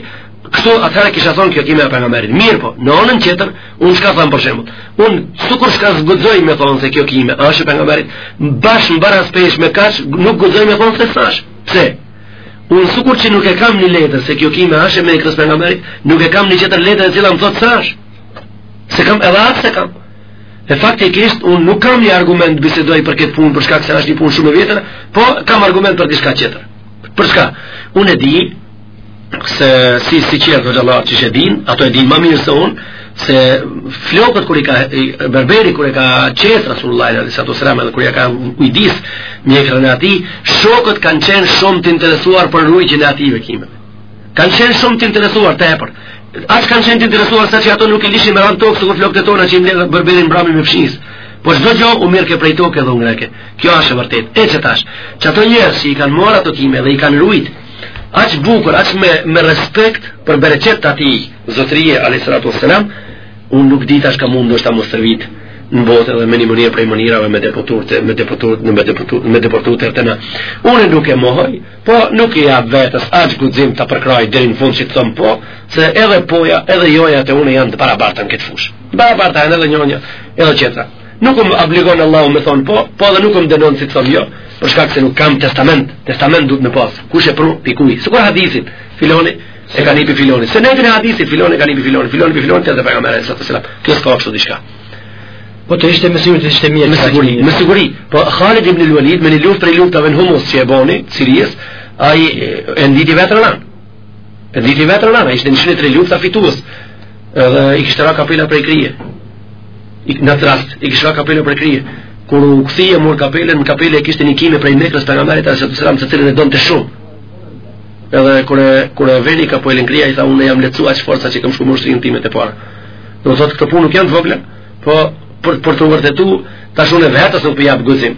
kështu atëherë kisha thonë kjo kime e Pejgamberit, mirëpo, në onën tjetër, Unë çka thamë për shembull? Unë sikur s'guxoj me thonë se kjo kime është e Pejgamberit, bash në baraspeshë me ka, nuk guxoj me thonë se s'asht. Pse? Unë sikur që nuk e kam një letër se kjo kime është e mjekrës Pejgamberit, nuk e kam një qëtër letër e cila më thotë s'asht. S'e kam edhe atë s'e kam. E faktikisht, unë nuk kam një argument bisedoj për këtë punë, për shkak se është një punë shumë e vjetër, po kam argument për diçka qetër. Për çka? Unë e di, se si sinqertë dhe gjallarë që që din, ata e din ma mirë se unë, se flokët kur i ka, i, berberi kur i ka qeth Resulullahin, alejhi salatu selam edhe kur i ka ujdis mjekrën e atij, shokët kanë qenë shumë të interesuar për ruajtjen e atyre kimeve. Kanë qenë shumë të interesuar tepër. Aq kanë qenë të interesuar saqë ata nuk i lishin me ra në tokë, sikur flokët e tona që i mbledh berberi mbrami me fshisë. Po çdo gjë u mirrke prej toke dhe u ngreke. Kjo është e vërtetë. E qetash, qata njerëz që i kanë marrë ato kime dhe i kanë ruajt, Aq bukur, aq me, me respekt për bereqet të atij zotërije, a.s. Unë nuk di tash ka mund diçka me shëtit në botë dhe me një mënyrë prej mënyrave me depërtu, me depërtu, me depërtu, me depërtu te ne. Unë nuk e mohoj, po nuk i jap vetes aq guxim ta përkrah deri në fund që të thom po, se edhe poja, edhe joja te unë janë të barabarta në këtë fushë. Barabarta janë edhe njonja, edhe qetra. Nuk um obligon Allahu me thon po, po edhe nuk um dënon si thon jo, për shkak se nuk kam testament. Testament duhet me pas. Kush e pru pi kujt? Sikur hadithi, filoni e ka ni pi filoni. Senedin e hadithit filoni ka ni pi filoni, filoni pi filoni te Pejgamberi sallallahu alaihi wasallam. Kjo s'ka kështu diçka. Po të ishte me siguri, të ishte mirë. Me siguri, me siguri. Po Khalid ibn al-Walid me një luftë prej luftave në Humus që e boni, Sirisë, ai e nditi veten rëndë. E nditi veten rëndë, ishte në shëndet e lufta fitues. edhe i kishte ra kapela prej krije në atë rast i kishte ra kapela prej krije kur u kthy e mur kapelën në kapelë e kishte një kime prej mjekrës Pejgamberit alejhi salatu selam të cilën e donte shumë edhe kur e, kur e vuni kapelën n'krye tha unë jam lehtësu aq fort sa që kam shku n'gjendjen time të e parë domethënë këto punë nuk janë të vogla po për, për t'u vërtetu tash unë vetes nuk po i jap guxim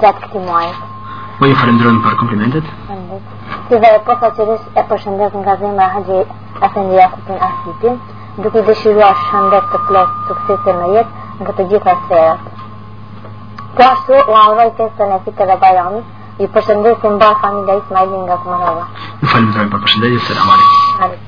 gjatë këtij muaji. Po ju falenderojmë për komplimentet. Si dhe po posaçërisht e përshëndes nga zemra Haxhi Efendi Jakup Asipin, duke i dëshiruar shëndet të plotë, suksese në jetë në të gjitha sferat. Po ashtu, ua uroj festën e Fitër Bajramit, i përshëndet mbarë familja Ismaili nga Kumanova. Ju faleminderit për përshëndetje, selam alejkum.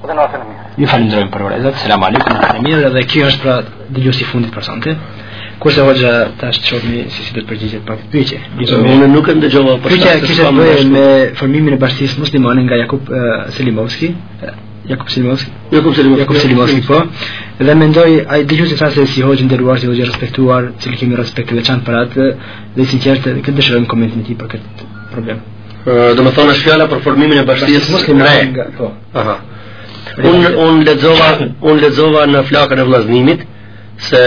Dhe natën e mirë. Ju falenderojmë për uratat. Selam aleikum. Natën e mirë dhe kjo është pra dëgjuesi i fundit për sonte. Kurse hoxha tash ta shohim se si do të përgjigjet pak pyetjes. Unë nuk e ndëgjova për shkak se kishte të bëjë me formimin e bashkisë muslimane nga Jakup uh, Selimovski. Jakup Selimovski. Jakup Selimovski. Jakup Selimovski po. Dhe mendoj ai dëgjuesi tha se si hoxhë i nderuar si hoxhë i respektuar, se kemi respekt të veçantë për atë dhe sinqertë këtë dëshirojmë komentin e tij për këtë problem. Ëh, domethonë është fjala për formimin e bashkësisë së re. Po. Aha. Un un lexova, un lexova në flakën e vllaznimit se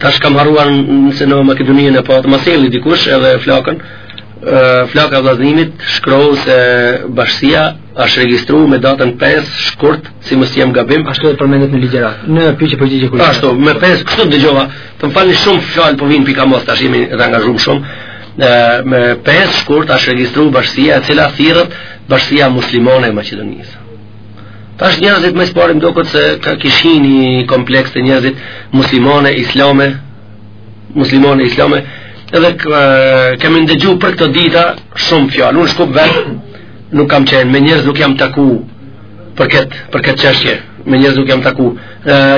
tash kam harruar se në Maqedoninë e pata, ma solli dikush edhe flakën flaka e vllaznimit shkroi se bashkësia është regjistruar me datën 5 shkurt, si mos jam gabim, ashtu e përmendet në ligjërat. Në pyetje përgjigje kur. Ashtu, me 5 kështu dëgjova. Të më falni shumë fjalë po vin pika mos tash jemi të angazhuar shumë. Në me 5 shkurt është regjistruar bashkësia e cila thirret bashkësia muslimane e Maqedonisë. Tash njerëzit më së pari më duket se ka kish hi një kompleks te njerëzit muslimane, islame, muslimane, islame, edhe kemi ndëgju për këto dita shumë fjalë. Unë Shkup vetë nuk kam qenë me njerëz nuk jam taku për këtë për këtë çështje. Me njerëz nuk jam taku.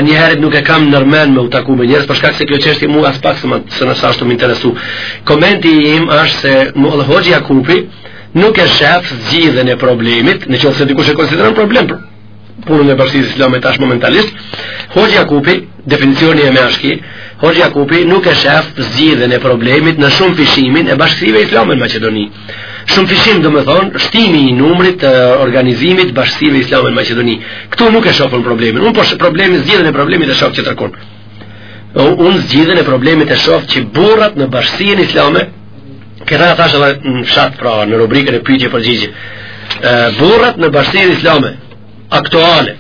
njëherit nuk e kam nërmen me u taku me njerëz, për shkak se kjo çështje mu aspak s'më, s'asht tu më interesu. Komenti im është se Mulla, hoxhë Jakupi nuk e shef zgjidhjen e problemit, në qoftë se dikush e konsideron problem për punën e bashkësisë islame tash momentalisht, hoxhë Jakupi, definicioni jem ash ki, hoxhë Jakupi nuk e shef zgjidhjen e problemit në shumëfishimin e bashkësive islame në Maqedoni. Shumëfishim domethonë, shtimi i numrit të organizimit bashkësive islame në Maqedoni. Këtu nuk e shof un problemin. Unë po shof problemin, zgjidhen e problemit e shofë tjetërkun. Unë zgjidhen e problemit e shofë që burrat në bashkësinë islame, këtë e thashë dhe në fshat pra në rubrikën e pyetje përgjigje, burrat në bashkësinë islame, aktuale,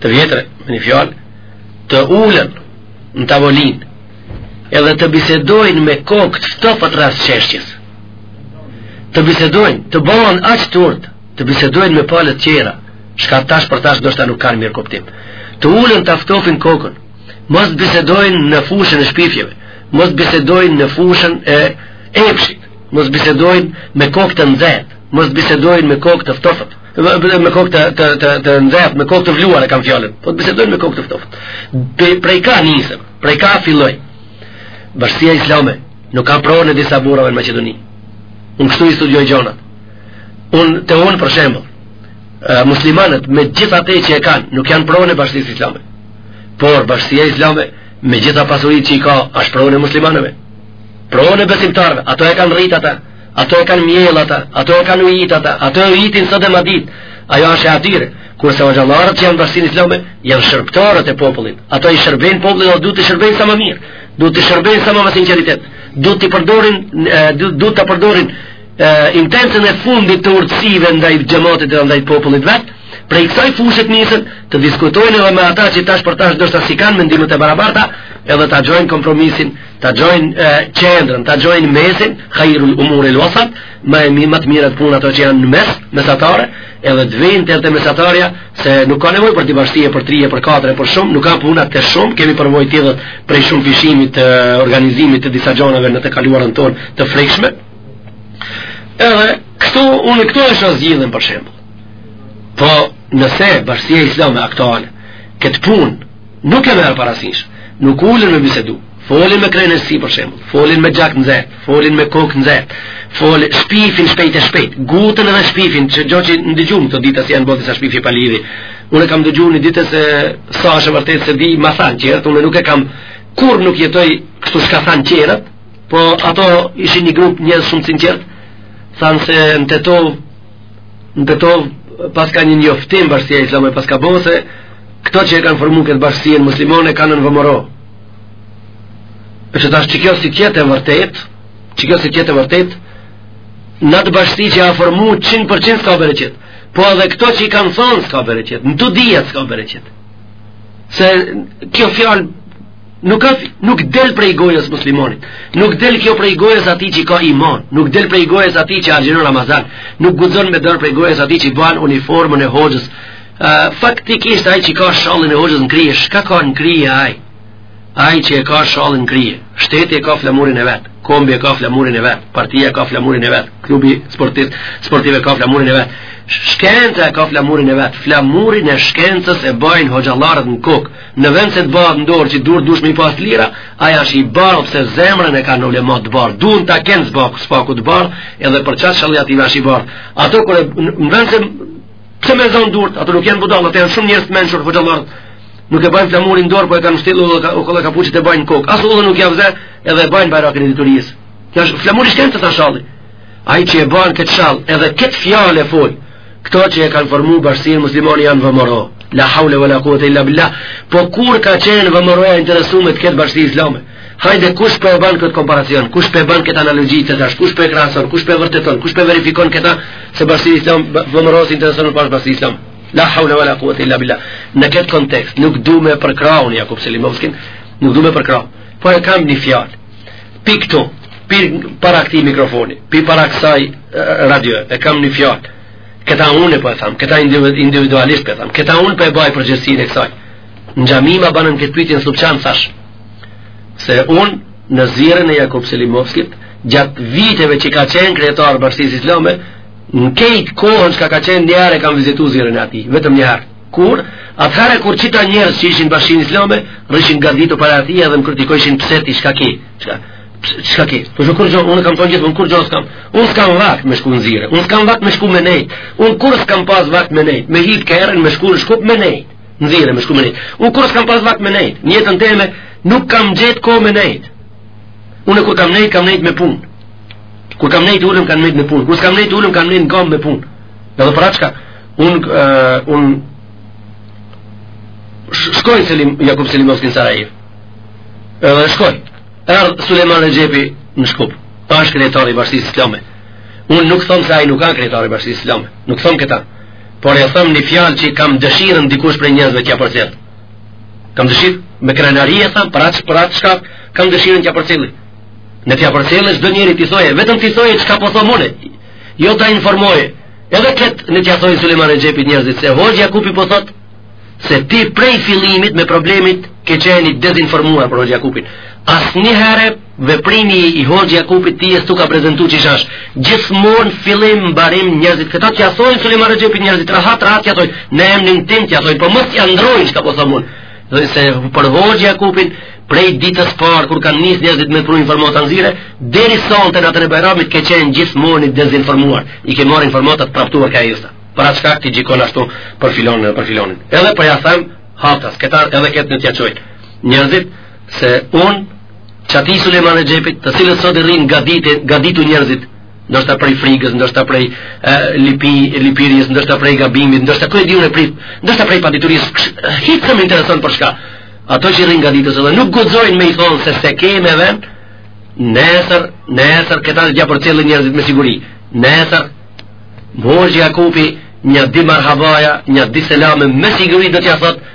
të vjetër, me një fjalë, të ulen në tavolinë, edhe të bisedojnë me kokë të ftofët rreth çështjes. Të bisedojnë, të bëhen aq të urtë, të bisedojnë me palët tjera, shka tash për tash ndoshta nuk kanë mirëkuptim. Të ulen ta ftofin kokën, mos të bisedojnë në fushën e shpifjeve, mos të bisedojnë në fushën e epshit, mos të bisedojnë me kokë të nxehtë, mos të bisedojnë me kokë të ftofët me kokë të të të të nxehtë, me kokë të vluar e kam fjalën. Po të bisedojnë me kokë të ftoftë. Prej ka nisëm. Prej ka filloj, bashkësia islame nuk a pronë e disa burrave në Maqedoni. Unë kështu i studioj gjonat. Unë te unë për shembull, muslimanët me gjithë atë që e kanë, nuk janë pronë e bashkësisë islame. Por bashkësia islame me gjitha pasuritë që i ka, është pronë e muslimanëve. Pronë e besimtarëve, ato e kanë rritë ata. Ato e kanë mjell ata, ato e kanë ujit ata, ato e ujitin sot e ma dit. Ajo është e atyre. Kurse hoxhallarët që janë n'bashkësinë islame, janë shërbtarët e popullit. Ato i shërbejnë popullit dhe duhet t'i shërbejnë sa më mirë. Duhet t'i shërbejnë sa më me sinqeritet. Duhet ta përdorin, duhet ta përdorin intensën e fundit të urtësive ndaj xhematit dhe ndaj popullit vet, prej kësaj fushet nisen të diskutojnë edhe me ata që tash për tash ndoshta s'i kanë mendimet e barabarta, edhe ta gjojnë kompromisin ta gjajnë qendrën, ta gjajnë mesin, khairu l'umuri el wasat, ma e mi, ma të mirët punë ata që janë në mes, mesatare, edhe të vijnë te mesatarja, se nuk ka nevojë për dy bashkësi për tri e për katër e për shumë, nuk ka puna te shumë, kemi përvojë të idhët prej shumëfishimit të organizimit të disa gjanave në të kaluarën tonë të freskshme. Edhe, këtu, unë këtu e shoh zgjidhjen për shembull. Po, nëse bashkësia islame aktuale, këtë punë, Nuk e merr parasysh. Nuk ulen me bisedu. Folin me krenësi për shembull. Folin me gjak nxeht, folin me kokë nxeht. Fol shpifin shpejt e shpejt. Nguten edhe shpifin, qëkjo që ndëgjum këto dita se janë bo disa shpifje pa lidhje. Unë kam dëgju një ditë se sa është vërtet s'e di ma thanë tjerët, unë nuk e kam kur nuk jetoj këtu çka thanë tjerët, po ato ishin një grup njerëz shumë të sinqertë, thanë se në Tetovë në Tetovë paska një njoftim bashkësia islame paska bo se këto që e kanë formu këtë bashkësinë muslimone kanë në VMRO e që tash qëkjo si të jetë e vërtet qëkjo si të jetë e vërtet në atë bashkësi që a formu 100% s'ka bereqet po edhe këto që i kanë thonë s'ka bereqet në të dyjat s'ka bereqet se kjo fjalë Nuk nuk del prej gojës muslimanit. Nuk del kjo prej gojës atij që ka iman. Nuk del prej gojës atij që agjëron Ramazan. Nuk guxon me dal prej gojës atij që ban uniformën e hoxhës. Uh, faktikisht ai që ka shallin e hoxhës në krye, çka ka në krye ai? Ai që e ka shallin në krye. Shteti e ka flamurin e vet. Kombi e ka flamurin e vet. Partia e ka flamurin e vet. Klubi sportiv sportiv e ka flamurin e vet. Shkenca e ka flamurin e vet. Flamurin e shkencës e bajnë hoxhallarët në kokë. Në vend se të bahet në dorë që durt dush me i pas të lira, ai është i bardhë pse zemrën e kanë ulemat të bardhë, duhen ta kenë zbakë, s'paku të bardhë, edhe për qatë shalli i atyve është i bardhë. Ato kur, në vend se pse me i zanë durt, ato nuk janë budallë, ato janë shumë njerëz të mençur, hoxhallarët, nuk e bajnë flamurin në dorë, po e kanë shtjell dhe ka, u kllë kapuçit e bajnë kokë, as udhë nuk ja zë edhe e bajnë bajrakin e diturisë. Flamuri shkencës a shalli, Ai që e ban këtë shall, edhe këtë fjalë e fol. Këto që e kanë formu bashkësinë muslimane janë VMRO. La haule ve la kuvete illa billah. Po kur ka qenë VMRO-ja e interesume të ketë bashkësi islame? Hajde kush po e ban këtë komparacion, kush po e ban këtë analogji tash, kush po e krahason, kush po e vërteton, kush po e verifikon këta se bashkësi islam VMRO-s i intereson me pas bashkësi islame. La haule ve la kuvete illa billah. Në këtë kontekst, nuk du me përkrahun Jakup Selimovskin, nuk du me përkraun. Po e kam një fjalë. Pi këtu, pi para këtij mikrofoni, pi para kësaj radio, e kam një fjalë, këta unë po e tham, këta individualisht po e tham, këta unë po e baj përgjegjësinë e kësaj. Në xhami ma banën këtë pytjen shpeshçan, thash, se unë në zyrën e Jakup Selimovskit, gjatë viteve që ka qenë kryetar i bashkësisë islame, në krejt kohën çka ka qenë njëherë e kam vizitu zyrën e atij, vetëm njëherë. Kur, atëherë kur qita njerëz që ishin n'bashkësi islame, rrishin gaditu para ati dhe më kritikojshin pse ti çka ki, çka, çka ki, po jo kurgjo, unë kam thonë gjithmonë unë kurgjo s'kam, unë s'kam vakt me shku në zyre, unë s'kam vakt me shku me nejtë, unë kurrë s'kam pas vakt me nejtë, me hip kerrin me shku në Shkup me nejtë, në zyre me shku me nejtë, unë kurrë s'kam pas vakt me nejtë, n'jetën teme, nuk kam gjetë kohë me nejtë, unë kur kam nejtë, kam nejtë me punë, kur kam nejtë ulun, kam nejtë me punë, kur s'kam nejtë ulun, kam nejtë në kamë me punë, edhe për atë Un uh, un shkoi Selim Jakup Selimovski në Sarajevë. Edhe shkoi. Erdh Sulejman Rexhepi në Shkup. Tash kryetari i Bashkësisë Islame. Un nuk them se ai nuk ka kryetari i Bashkësisë Islame. Nuk them këta. Por e them ni fjalë që kam dëshirën dikush prej njerëzve t'ia përcjell. Kam dëshirë me krenari e them për atë për atë çka kam dëshirën t'ia përcjellë. Në t'ia përcjellë çdo njeri ti thoje, vetëm ti thoje çka po thom unë. Jo ta informoje. Edhe këtë në t'ia thojnë Sulejman Rexhepit njerëzit, se Hoxhë Jakupi po thot, se ti prej fillimit t'problemit ke qenë i dezinformuar për Hoxhë Jakupin. Asnjëherë veprimi i Hoxhë Jakupit ty s't'u ka prezentu qysh ash. Gjithmon fillim mbarim njerëzit, këta t'ia thojnë Sulejman Rexhepit njerëzit, rahat, rahat t'ia thojnë, në emnin tim t'ia thojnë, po mos t'ia ndrrojnë çka po thom un. Dhe se për Hoxhë Jakupin, prej ditës parë, kur kanë nis njerëzit me pru informata në zyre, deri sonte natën e bajramit, ke qenë gjithmonë i dezinformuar, i ke marrë informatat t'praptuar ka e justa. Për atë shkak ti gjikon ashtu për filonin dhe për filonin. Edhe po ja them, haptas, këta edhe këtë në t'ia çojnë njerëzit, se unë, qati Sulejman Rexhepit, të cilit sot i rrinë gaditu njerëzit, ndoshta prej frigës, ndoshta prej lipi, lëpirjes, ndoshta prej gabimit, ndoshta ku e diun e prit, ndoshta prej paditurisë. Hiç s'më intereson për çka. Ato që i rrin gaditu edhe nuk guxojnë me i thon se se ki me ven. Nesër, nesër këta do t'ia përcjellin njerëzit me siguri. Nesër Hoxhë Jakupi, nja di merhaba, nja di selame, me siguri do t'ja thotë,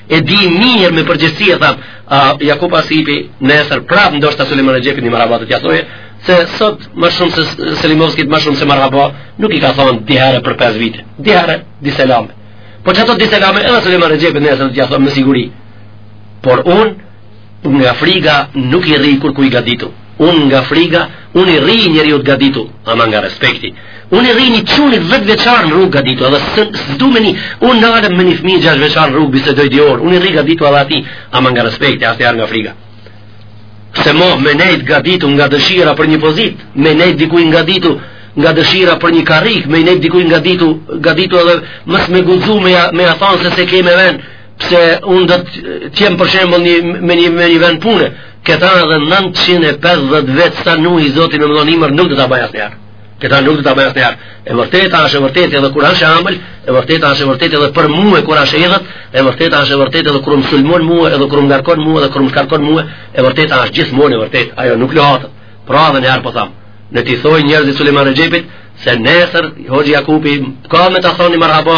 e di mirë me përgjegjësi e them uh, Jakup Asipi nesër prap ndoshta Sulejman Rexhepit ni merhaba t'ia thoje se sot më shumë se Selimovskit më shumë se merhaba nuk i ka thonë di herë për 5 vite di herë di selame po çato di selame edhe Sulejman Rexhepit nesër do t'ia them me siguri por unë Unë nga friga nuk i rri kurrë kujt gaditu. Unë nga friga, unë i rri njeriut gaditu, ama nga respekti. Unë i rri një çunit pesë vjeçar në rrugë gaditu, edhe bisedoj me ni, unë nalem me një fmi gjash vjeçar në rrugë bisedoj di orë, unë i rri gaditu edhe ati, ama nga respekti, asnjëherë nga friga. Se mo, me nejtë gaditu nga dëshira për një pozit, me nejtë dikujt gaditu, nga dëshira për një karrik, me nejtë dikujt gaditu, gaditu edhe mos me guxu me, me ja thonë se se ki me venë, Pse un do të jem për shembull një me një me një vend pune, këta edhe 950 vjet sa Nuhit Zoti në m'dhon ymër nuk do ta bëj asnjëherë. Këta nuk do ta bëj asnjëherë. E vërteta është e vërtetë edhe kur është amël, e vërteta është e vërtetë edhe për mua kur është e idhët, e vërteta është e vërtetë edhe kur më sulmon mua, edhe kur më ngarkon mua, edhe kur më shkarkon mua, e vërteta është gjithmonë e vërtetë. Ajo nuk luhat. Pra edhe një her po tham. Në ti thoj njerëzit Sulejman Rexhepit se nesër Hoxhë Jakupi ka me t'than marhaba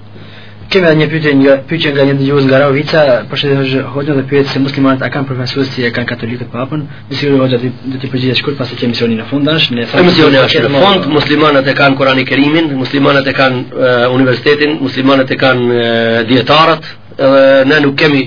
Kemi edhe një pyetje një pyetje nga një dëgjues nga Ravica, përshëndet hoxhën dhe pyet se muslimanët a kanë përfaqësues si e kanë katolikët papën, me siguri hoxha do t'i përgjigjet shkurt pasi që emisioni në fund tash, ne thashë emisioni është në fund, muslimanët e kanë Kur'ani Kerimin, muslimanët e kanë uh, universitetin, muslimanët e kanë uh, dijetarët, edhe ne nuk kemi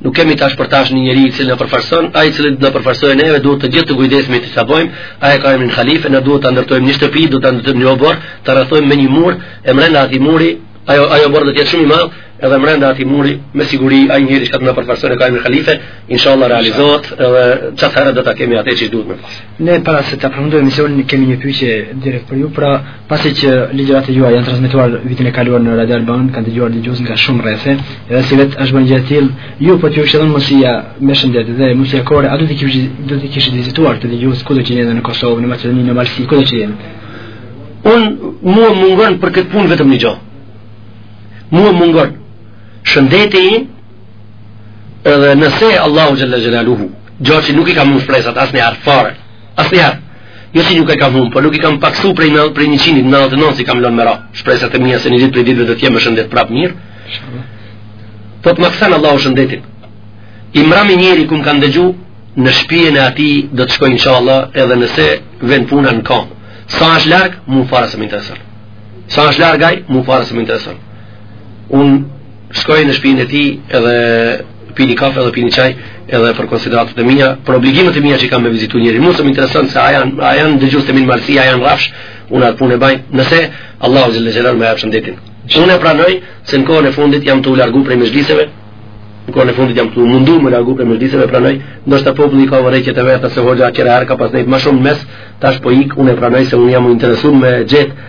Nuk kemi tash për tash një njeri i cili na përfaqëson, ai i cili na përfaqëson neve duhet të gjithë të kujdesemi ta bëjmë. Ai e ka emrin Khalife, na duhet ta ndërtojmë një shtëpi, do ta ndërtojmë një obor, ta rrethojmë me një mur, e mbrenda atij muri, ai ai obor do të jetë shumë i madh, edhe mbrenda atij muri, me siguri ai njeri që na përfaqëson ka emrin Khalife, inshallah realizohet edhe atëherë do ta kemi atë që duhet më pas. Ne para se ta përfundojmë emisionin kemi një pyetje direkt për ju, pra pasi që ligjëratat e juaja janë transmetuar vitin e kaluar në Radio Alban, kanë dëgjuar dëgjues nga shumë rrethe, edhe sivjet është bë një gjë e tillë, ju po t'ju kishte dhënë mundësia me shëndet dhe mundësia kohore, a do të kishit do të kishit vizituar këta dëgjues kudo që jenë, në Kosovë, në Maqedoni, në Malsi, kudo që jenë? Unë, mu m'mungon për këtë punë vetëm një gjë. Mu m'mungon shëndeti edhe nëse Allahu xhel-le xhelaluhu Jo që nuk i kam hum shpresat asnjëherë fare, asnjëherë. Jo që nuk i kam hum, por nuk i kam paksu prej, në, prej njëqindit, nëndhetenën s'i kam lënë mënjanë. Shpresat e mija se një ditë prej ditëve do t'jem me shëndet prapë mirë. Po të ma kthen Allahu shëndetin. I mrami njeri ku më kanë dëgju, në shpijen e ati do të shkoj inshallah edhe nëse vjen puna në kam. Sa është larg, mu fare s'më intereson. Sa është larg, mu fare s'më intereson. Unë Shkoj në shpinë e tij edhe pi një kafe edhe pi një çaj edhe për konsideratët e mija, për obligimet e mija që kam me vizitu njeri. Mu s'më intereson se a janë, a janë dëgjus të mi në Malësi, a janë n'rrafsh, unë atë punë e baj, nëse Allahu xhel-le xhelaluhu ma jep shëndetin. Unë e pranoj se në kohën e fundit jam tu u largu prej mexhliseve, në kohën e fundit jam tu u mundu m'u largu prej mexhliseve, pranoj, ndoshta populli ka vërejtjet e veta se hoxha tjera herë ka pas nejtë ma shumë me ne, tash po ik, unë e pranoj se unë jam i interesun me gjithë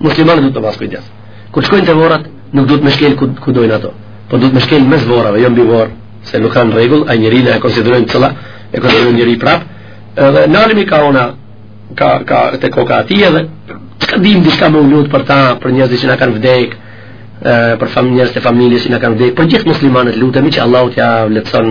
Muslimanët duhet me pas kujdes. Kur shkojnë te vorret, nuk duhet me shkel ku, ku dojnë ato. Po duhet me shkel mes vorreve, jo mbi vorre, se nuk kanë rregull, ai njeriu na e konsiderojnë gjallë, e konsiderojnë njeriu prap. Edhe nalimi ka ana ka ka te koka atij edhe çka dim diçka me u lut për ta, për njerëzit që na kanë vdek, për pjesëtarët e familjes që na kanë vdek, për gjithë muslimanët lutemi që Allahu t'ia lehtëson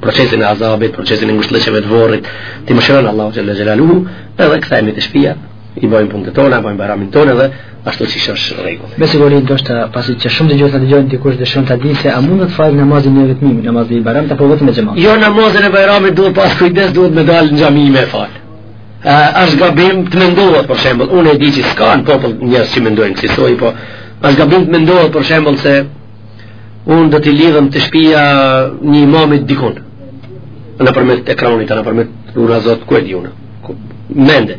procesin e azabit, procesin e ngushticave të vorrit, t'i mëshiron Allahu xhel-le xhelaluhu, edhe kthehemi te shtëpia. i bëjmë punët tona, bëjmë bajramin tonë dhe ashtu siç osht rregull. Me siguri do të pasi që shumë dëgjues na dëgjojnë dikush dëshon ta di se a mund të fal namazin në vetmi, namazin e bajramit apo vetëm me xhamat. Jo namazin e bajramit duhet pas kujdes duhet me dal në xhami me fal. Ë është gabim të mendohet për shembull, unë e di që s'ka në popull njerëz që mendojnë si soi, po është gabim të mendohet për shembull se unë do të lidhem te shpia një imamit dikun nëpërmjet ekranit, nëpërmjet runa zot, ku e di unë, ku, mende.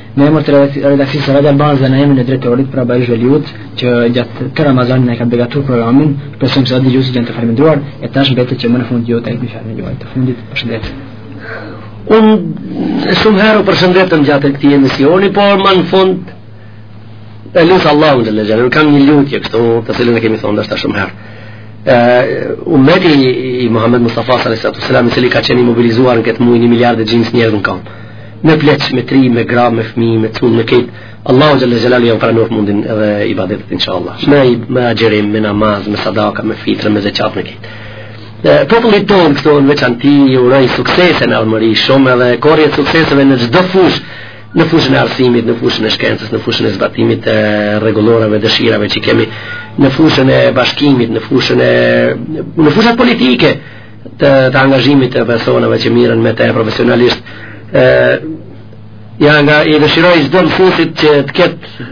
Në emër të redaksisë së Radio Albanës dhe në emrin e drejtorit për Abaj Zhveliut, që gjatë Ramazanit e ka begatu programin, presim se atë gjithsesi jeni të falënderuar, e tash mbetet që më në fund ju ta keni fjalën juaj të fundit përshëndet. Unë shumë herë u përshëndeta gjatë këtij emisioni, por më në fund e lus Allahun xhele xhelalu, unë kam një lutje kështu, të cilën e kemi thonë deri tash shumë herë. Uh, umeti i Muhammed Mustafa sallallahu alaihi wasallam i cili ka qenë mobilizuar në këtë muaj 1 miliard e gjysë njerëz në kamp. me pleq, me t'ri, me gra, me fmij, me cun, me kejt, Allahu xhele xhelalu ja pranoftë mundin edhe ibadetet, insha Allah. Me, me agjerim, me namaz, me sadaka, me fitre, me zeqat, me kejt. Popullit tonë këtu në veçanti i uroj suksese në ardhmëri shumë edhe korrje sukseseve në çdo fushë në fushën e arsimit, në fushën e shkencës, në fushën e zbatimit të rregullorave, dëshirave që kemi, në fushën e bashkimit, në fushën e... në fushat politike, të, të angazhimit të personave që mirren me te profesionalisht e, ja nga i dëshiroj çdo mësusit që të ketë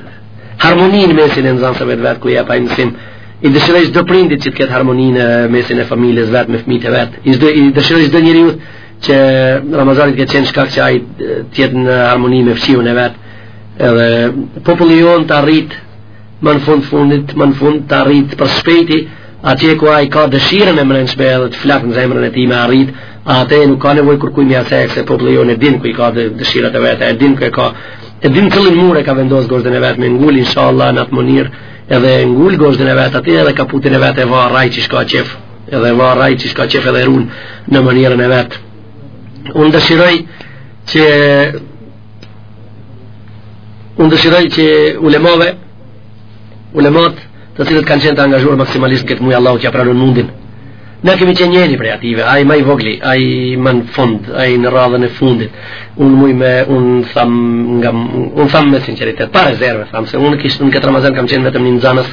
harmonin mesin e nxansave të vet ku jep ai mësim i dëshiroj çdo prindit që të ketë harmonin mesin e familjes vet me fmijt e vet i, i dëshiroj çdo njeriut që Ramazani t'ket qenë shkak që ai të jetë në harmoni me fqiun e vet edhe populli jonë të arritë Më në fund fundit, më në fund të arrit për shpejti, atje ku ai ka dëshirën e mbrendshme edhe atë flakë në zemrën e tij me arrit, atë nuk ka nevojë kurkujt me ja thanë se populli jonë e din ku i ka dëshirat e veta, e din ku e ka. E din cilin mur e ka vendos gozhdën e vet me ngul inshallah në atë mënyrë, edhe ngul gozhdën e vet atje edhe kaputin e vet e var aj ku ka qef, edhe var aj ku ka qef edhe rron në mënyrën e vet. Unë dëshiroj që Unë dëshiroj që ulemave, ulemat të cilët kanë qenë të angazhuar maksimalisht këtë muj Allahu t'ja pranon mundin. Na kemi qenë njëri prej atyve, ai më i vogli, ai më në fund, ai në radhën e fundit. Unë muj me, unë tham, nga, unë tham me sinqeritet, pa rezerve, tham se unë kishtë në këtë Ramazan kam qenë vetëm një nxanës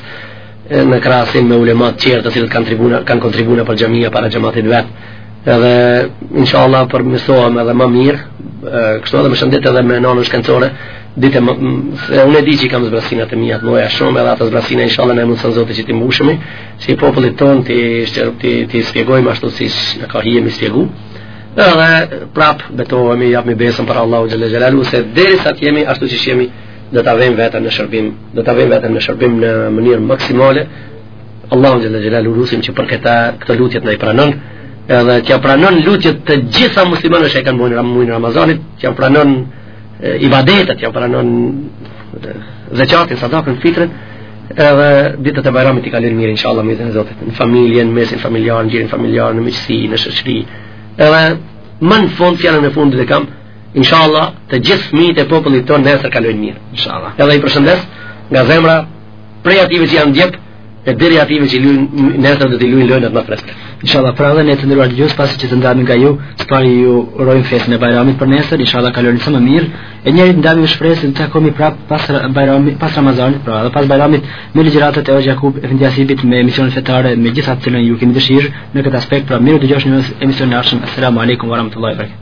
në krahasim me ulemat të tjerë të cilët kanë kontribuar, kanë kontribuar nëpër xhamia para xhamatit vet. Edhe inshallah përmirësohem edhe më mirë, kështu edhe me shëndet edhe me anën shkencore. Ditë më se unë di që kam zbrasina të mia, mjaft shumë edhe ata zbrasina inshallah na mundson zoti që ti mbushemi, si popullit ton ti shqerp ti ti shpjegojmë ashtu siç na ka hije me shpjegu. Edhe prap betohemi, japmi besën për Allahu xhalla xhelalu se derisa të jemi ashtu siç jemi do ta vëmë veten në shërbim, do ta vëmë veten në shërbim në mënyrë maksimale. Allahu xhalla xhelalu lutim që për këtë këtë lutje të na i pranon, edhe që pranon lutjet të gjitha muslimanëve që kanë bërë në Ramazanit, që pranon ibadetet, që pranon zakatin, sadakën, fitrën, edhe ditët e Bajramit i kalojnë mirë inshallah me iznin e Zotit, në familje, në mesin familjar, në gjirin familjar, në miqësi, në shoqëri. Edhe më në fund fjalën e fundit e kam Inshallah, të gjithë fëmijët e popullit tonë nesër kalojnë mirë. Inshallah. Edhe i përshëndes nga zemra prej atyre që janë n'djep e deri atyre që luajnë nesër do të luajnë lojërat më freskë. Inshallah, pra edhe ne të nderuar dëgjues para se të ndajmë nga ju, së pari ju urojmë festën e Bajramit për nesër, inshallah kaloni sa më mirë. E njëherit ndahemi me shpresën të takohemi prap pas Bajramit, pas Ramazanit, pra edhe pas Bajramit me ligjëratat e Hoxhë Jakub efendi Asipit me emisionin fetare me gjithë atë që ju keni dëshirë në këtë aspekt, pra mirudëgjofshim në emisionin e ardhshëm. Asalamu alaykum wa rahmatullahi wa barakatuh.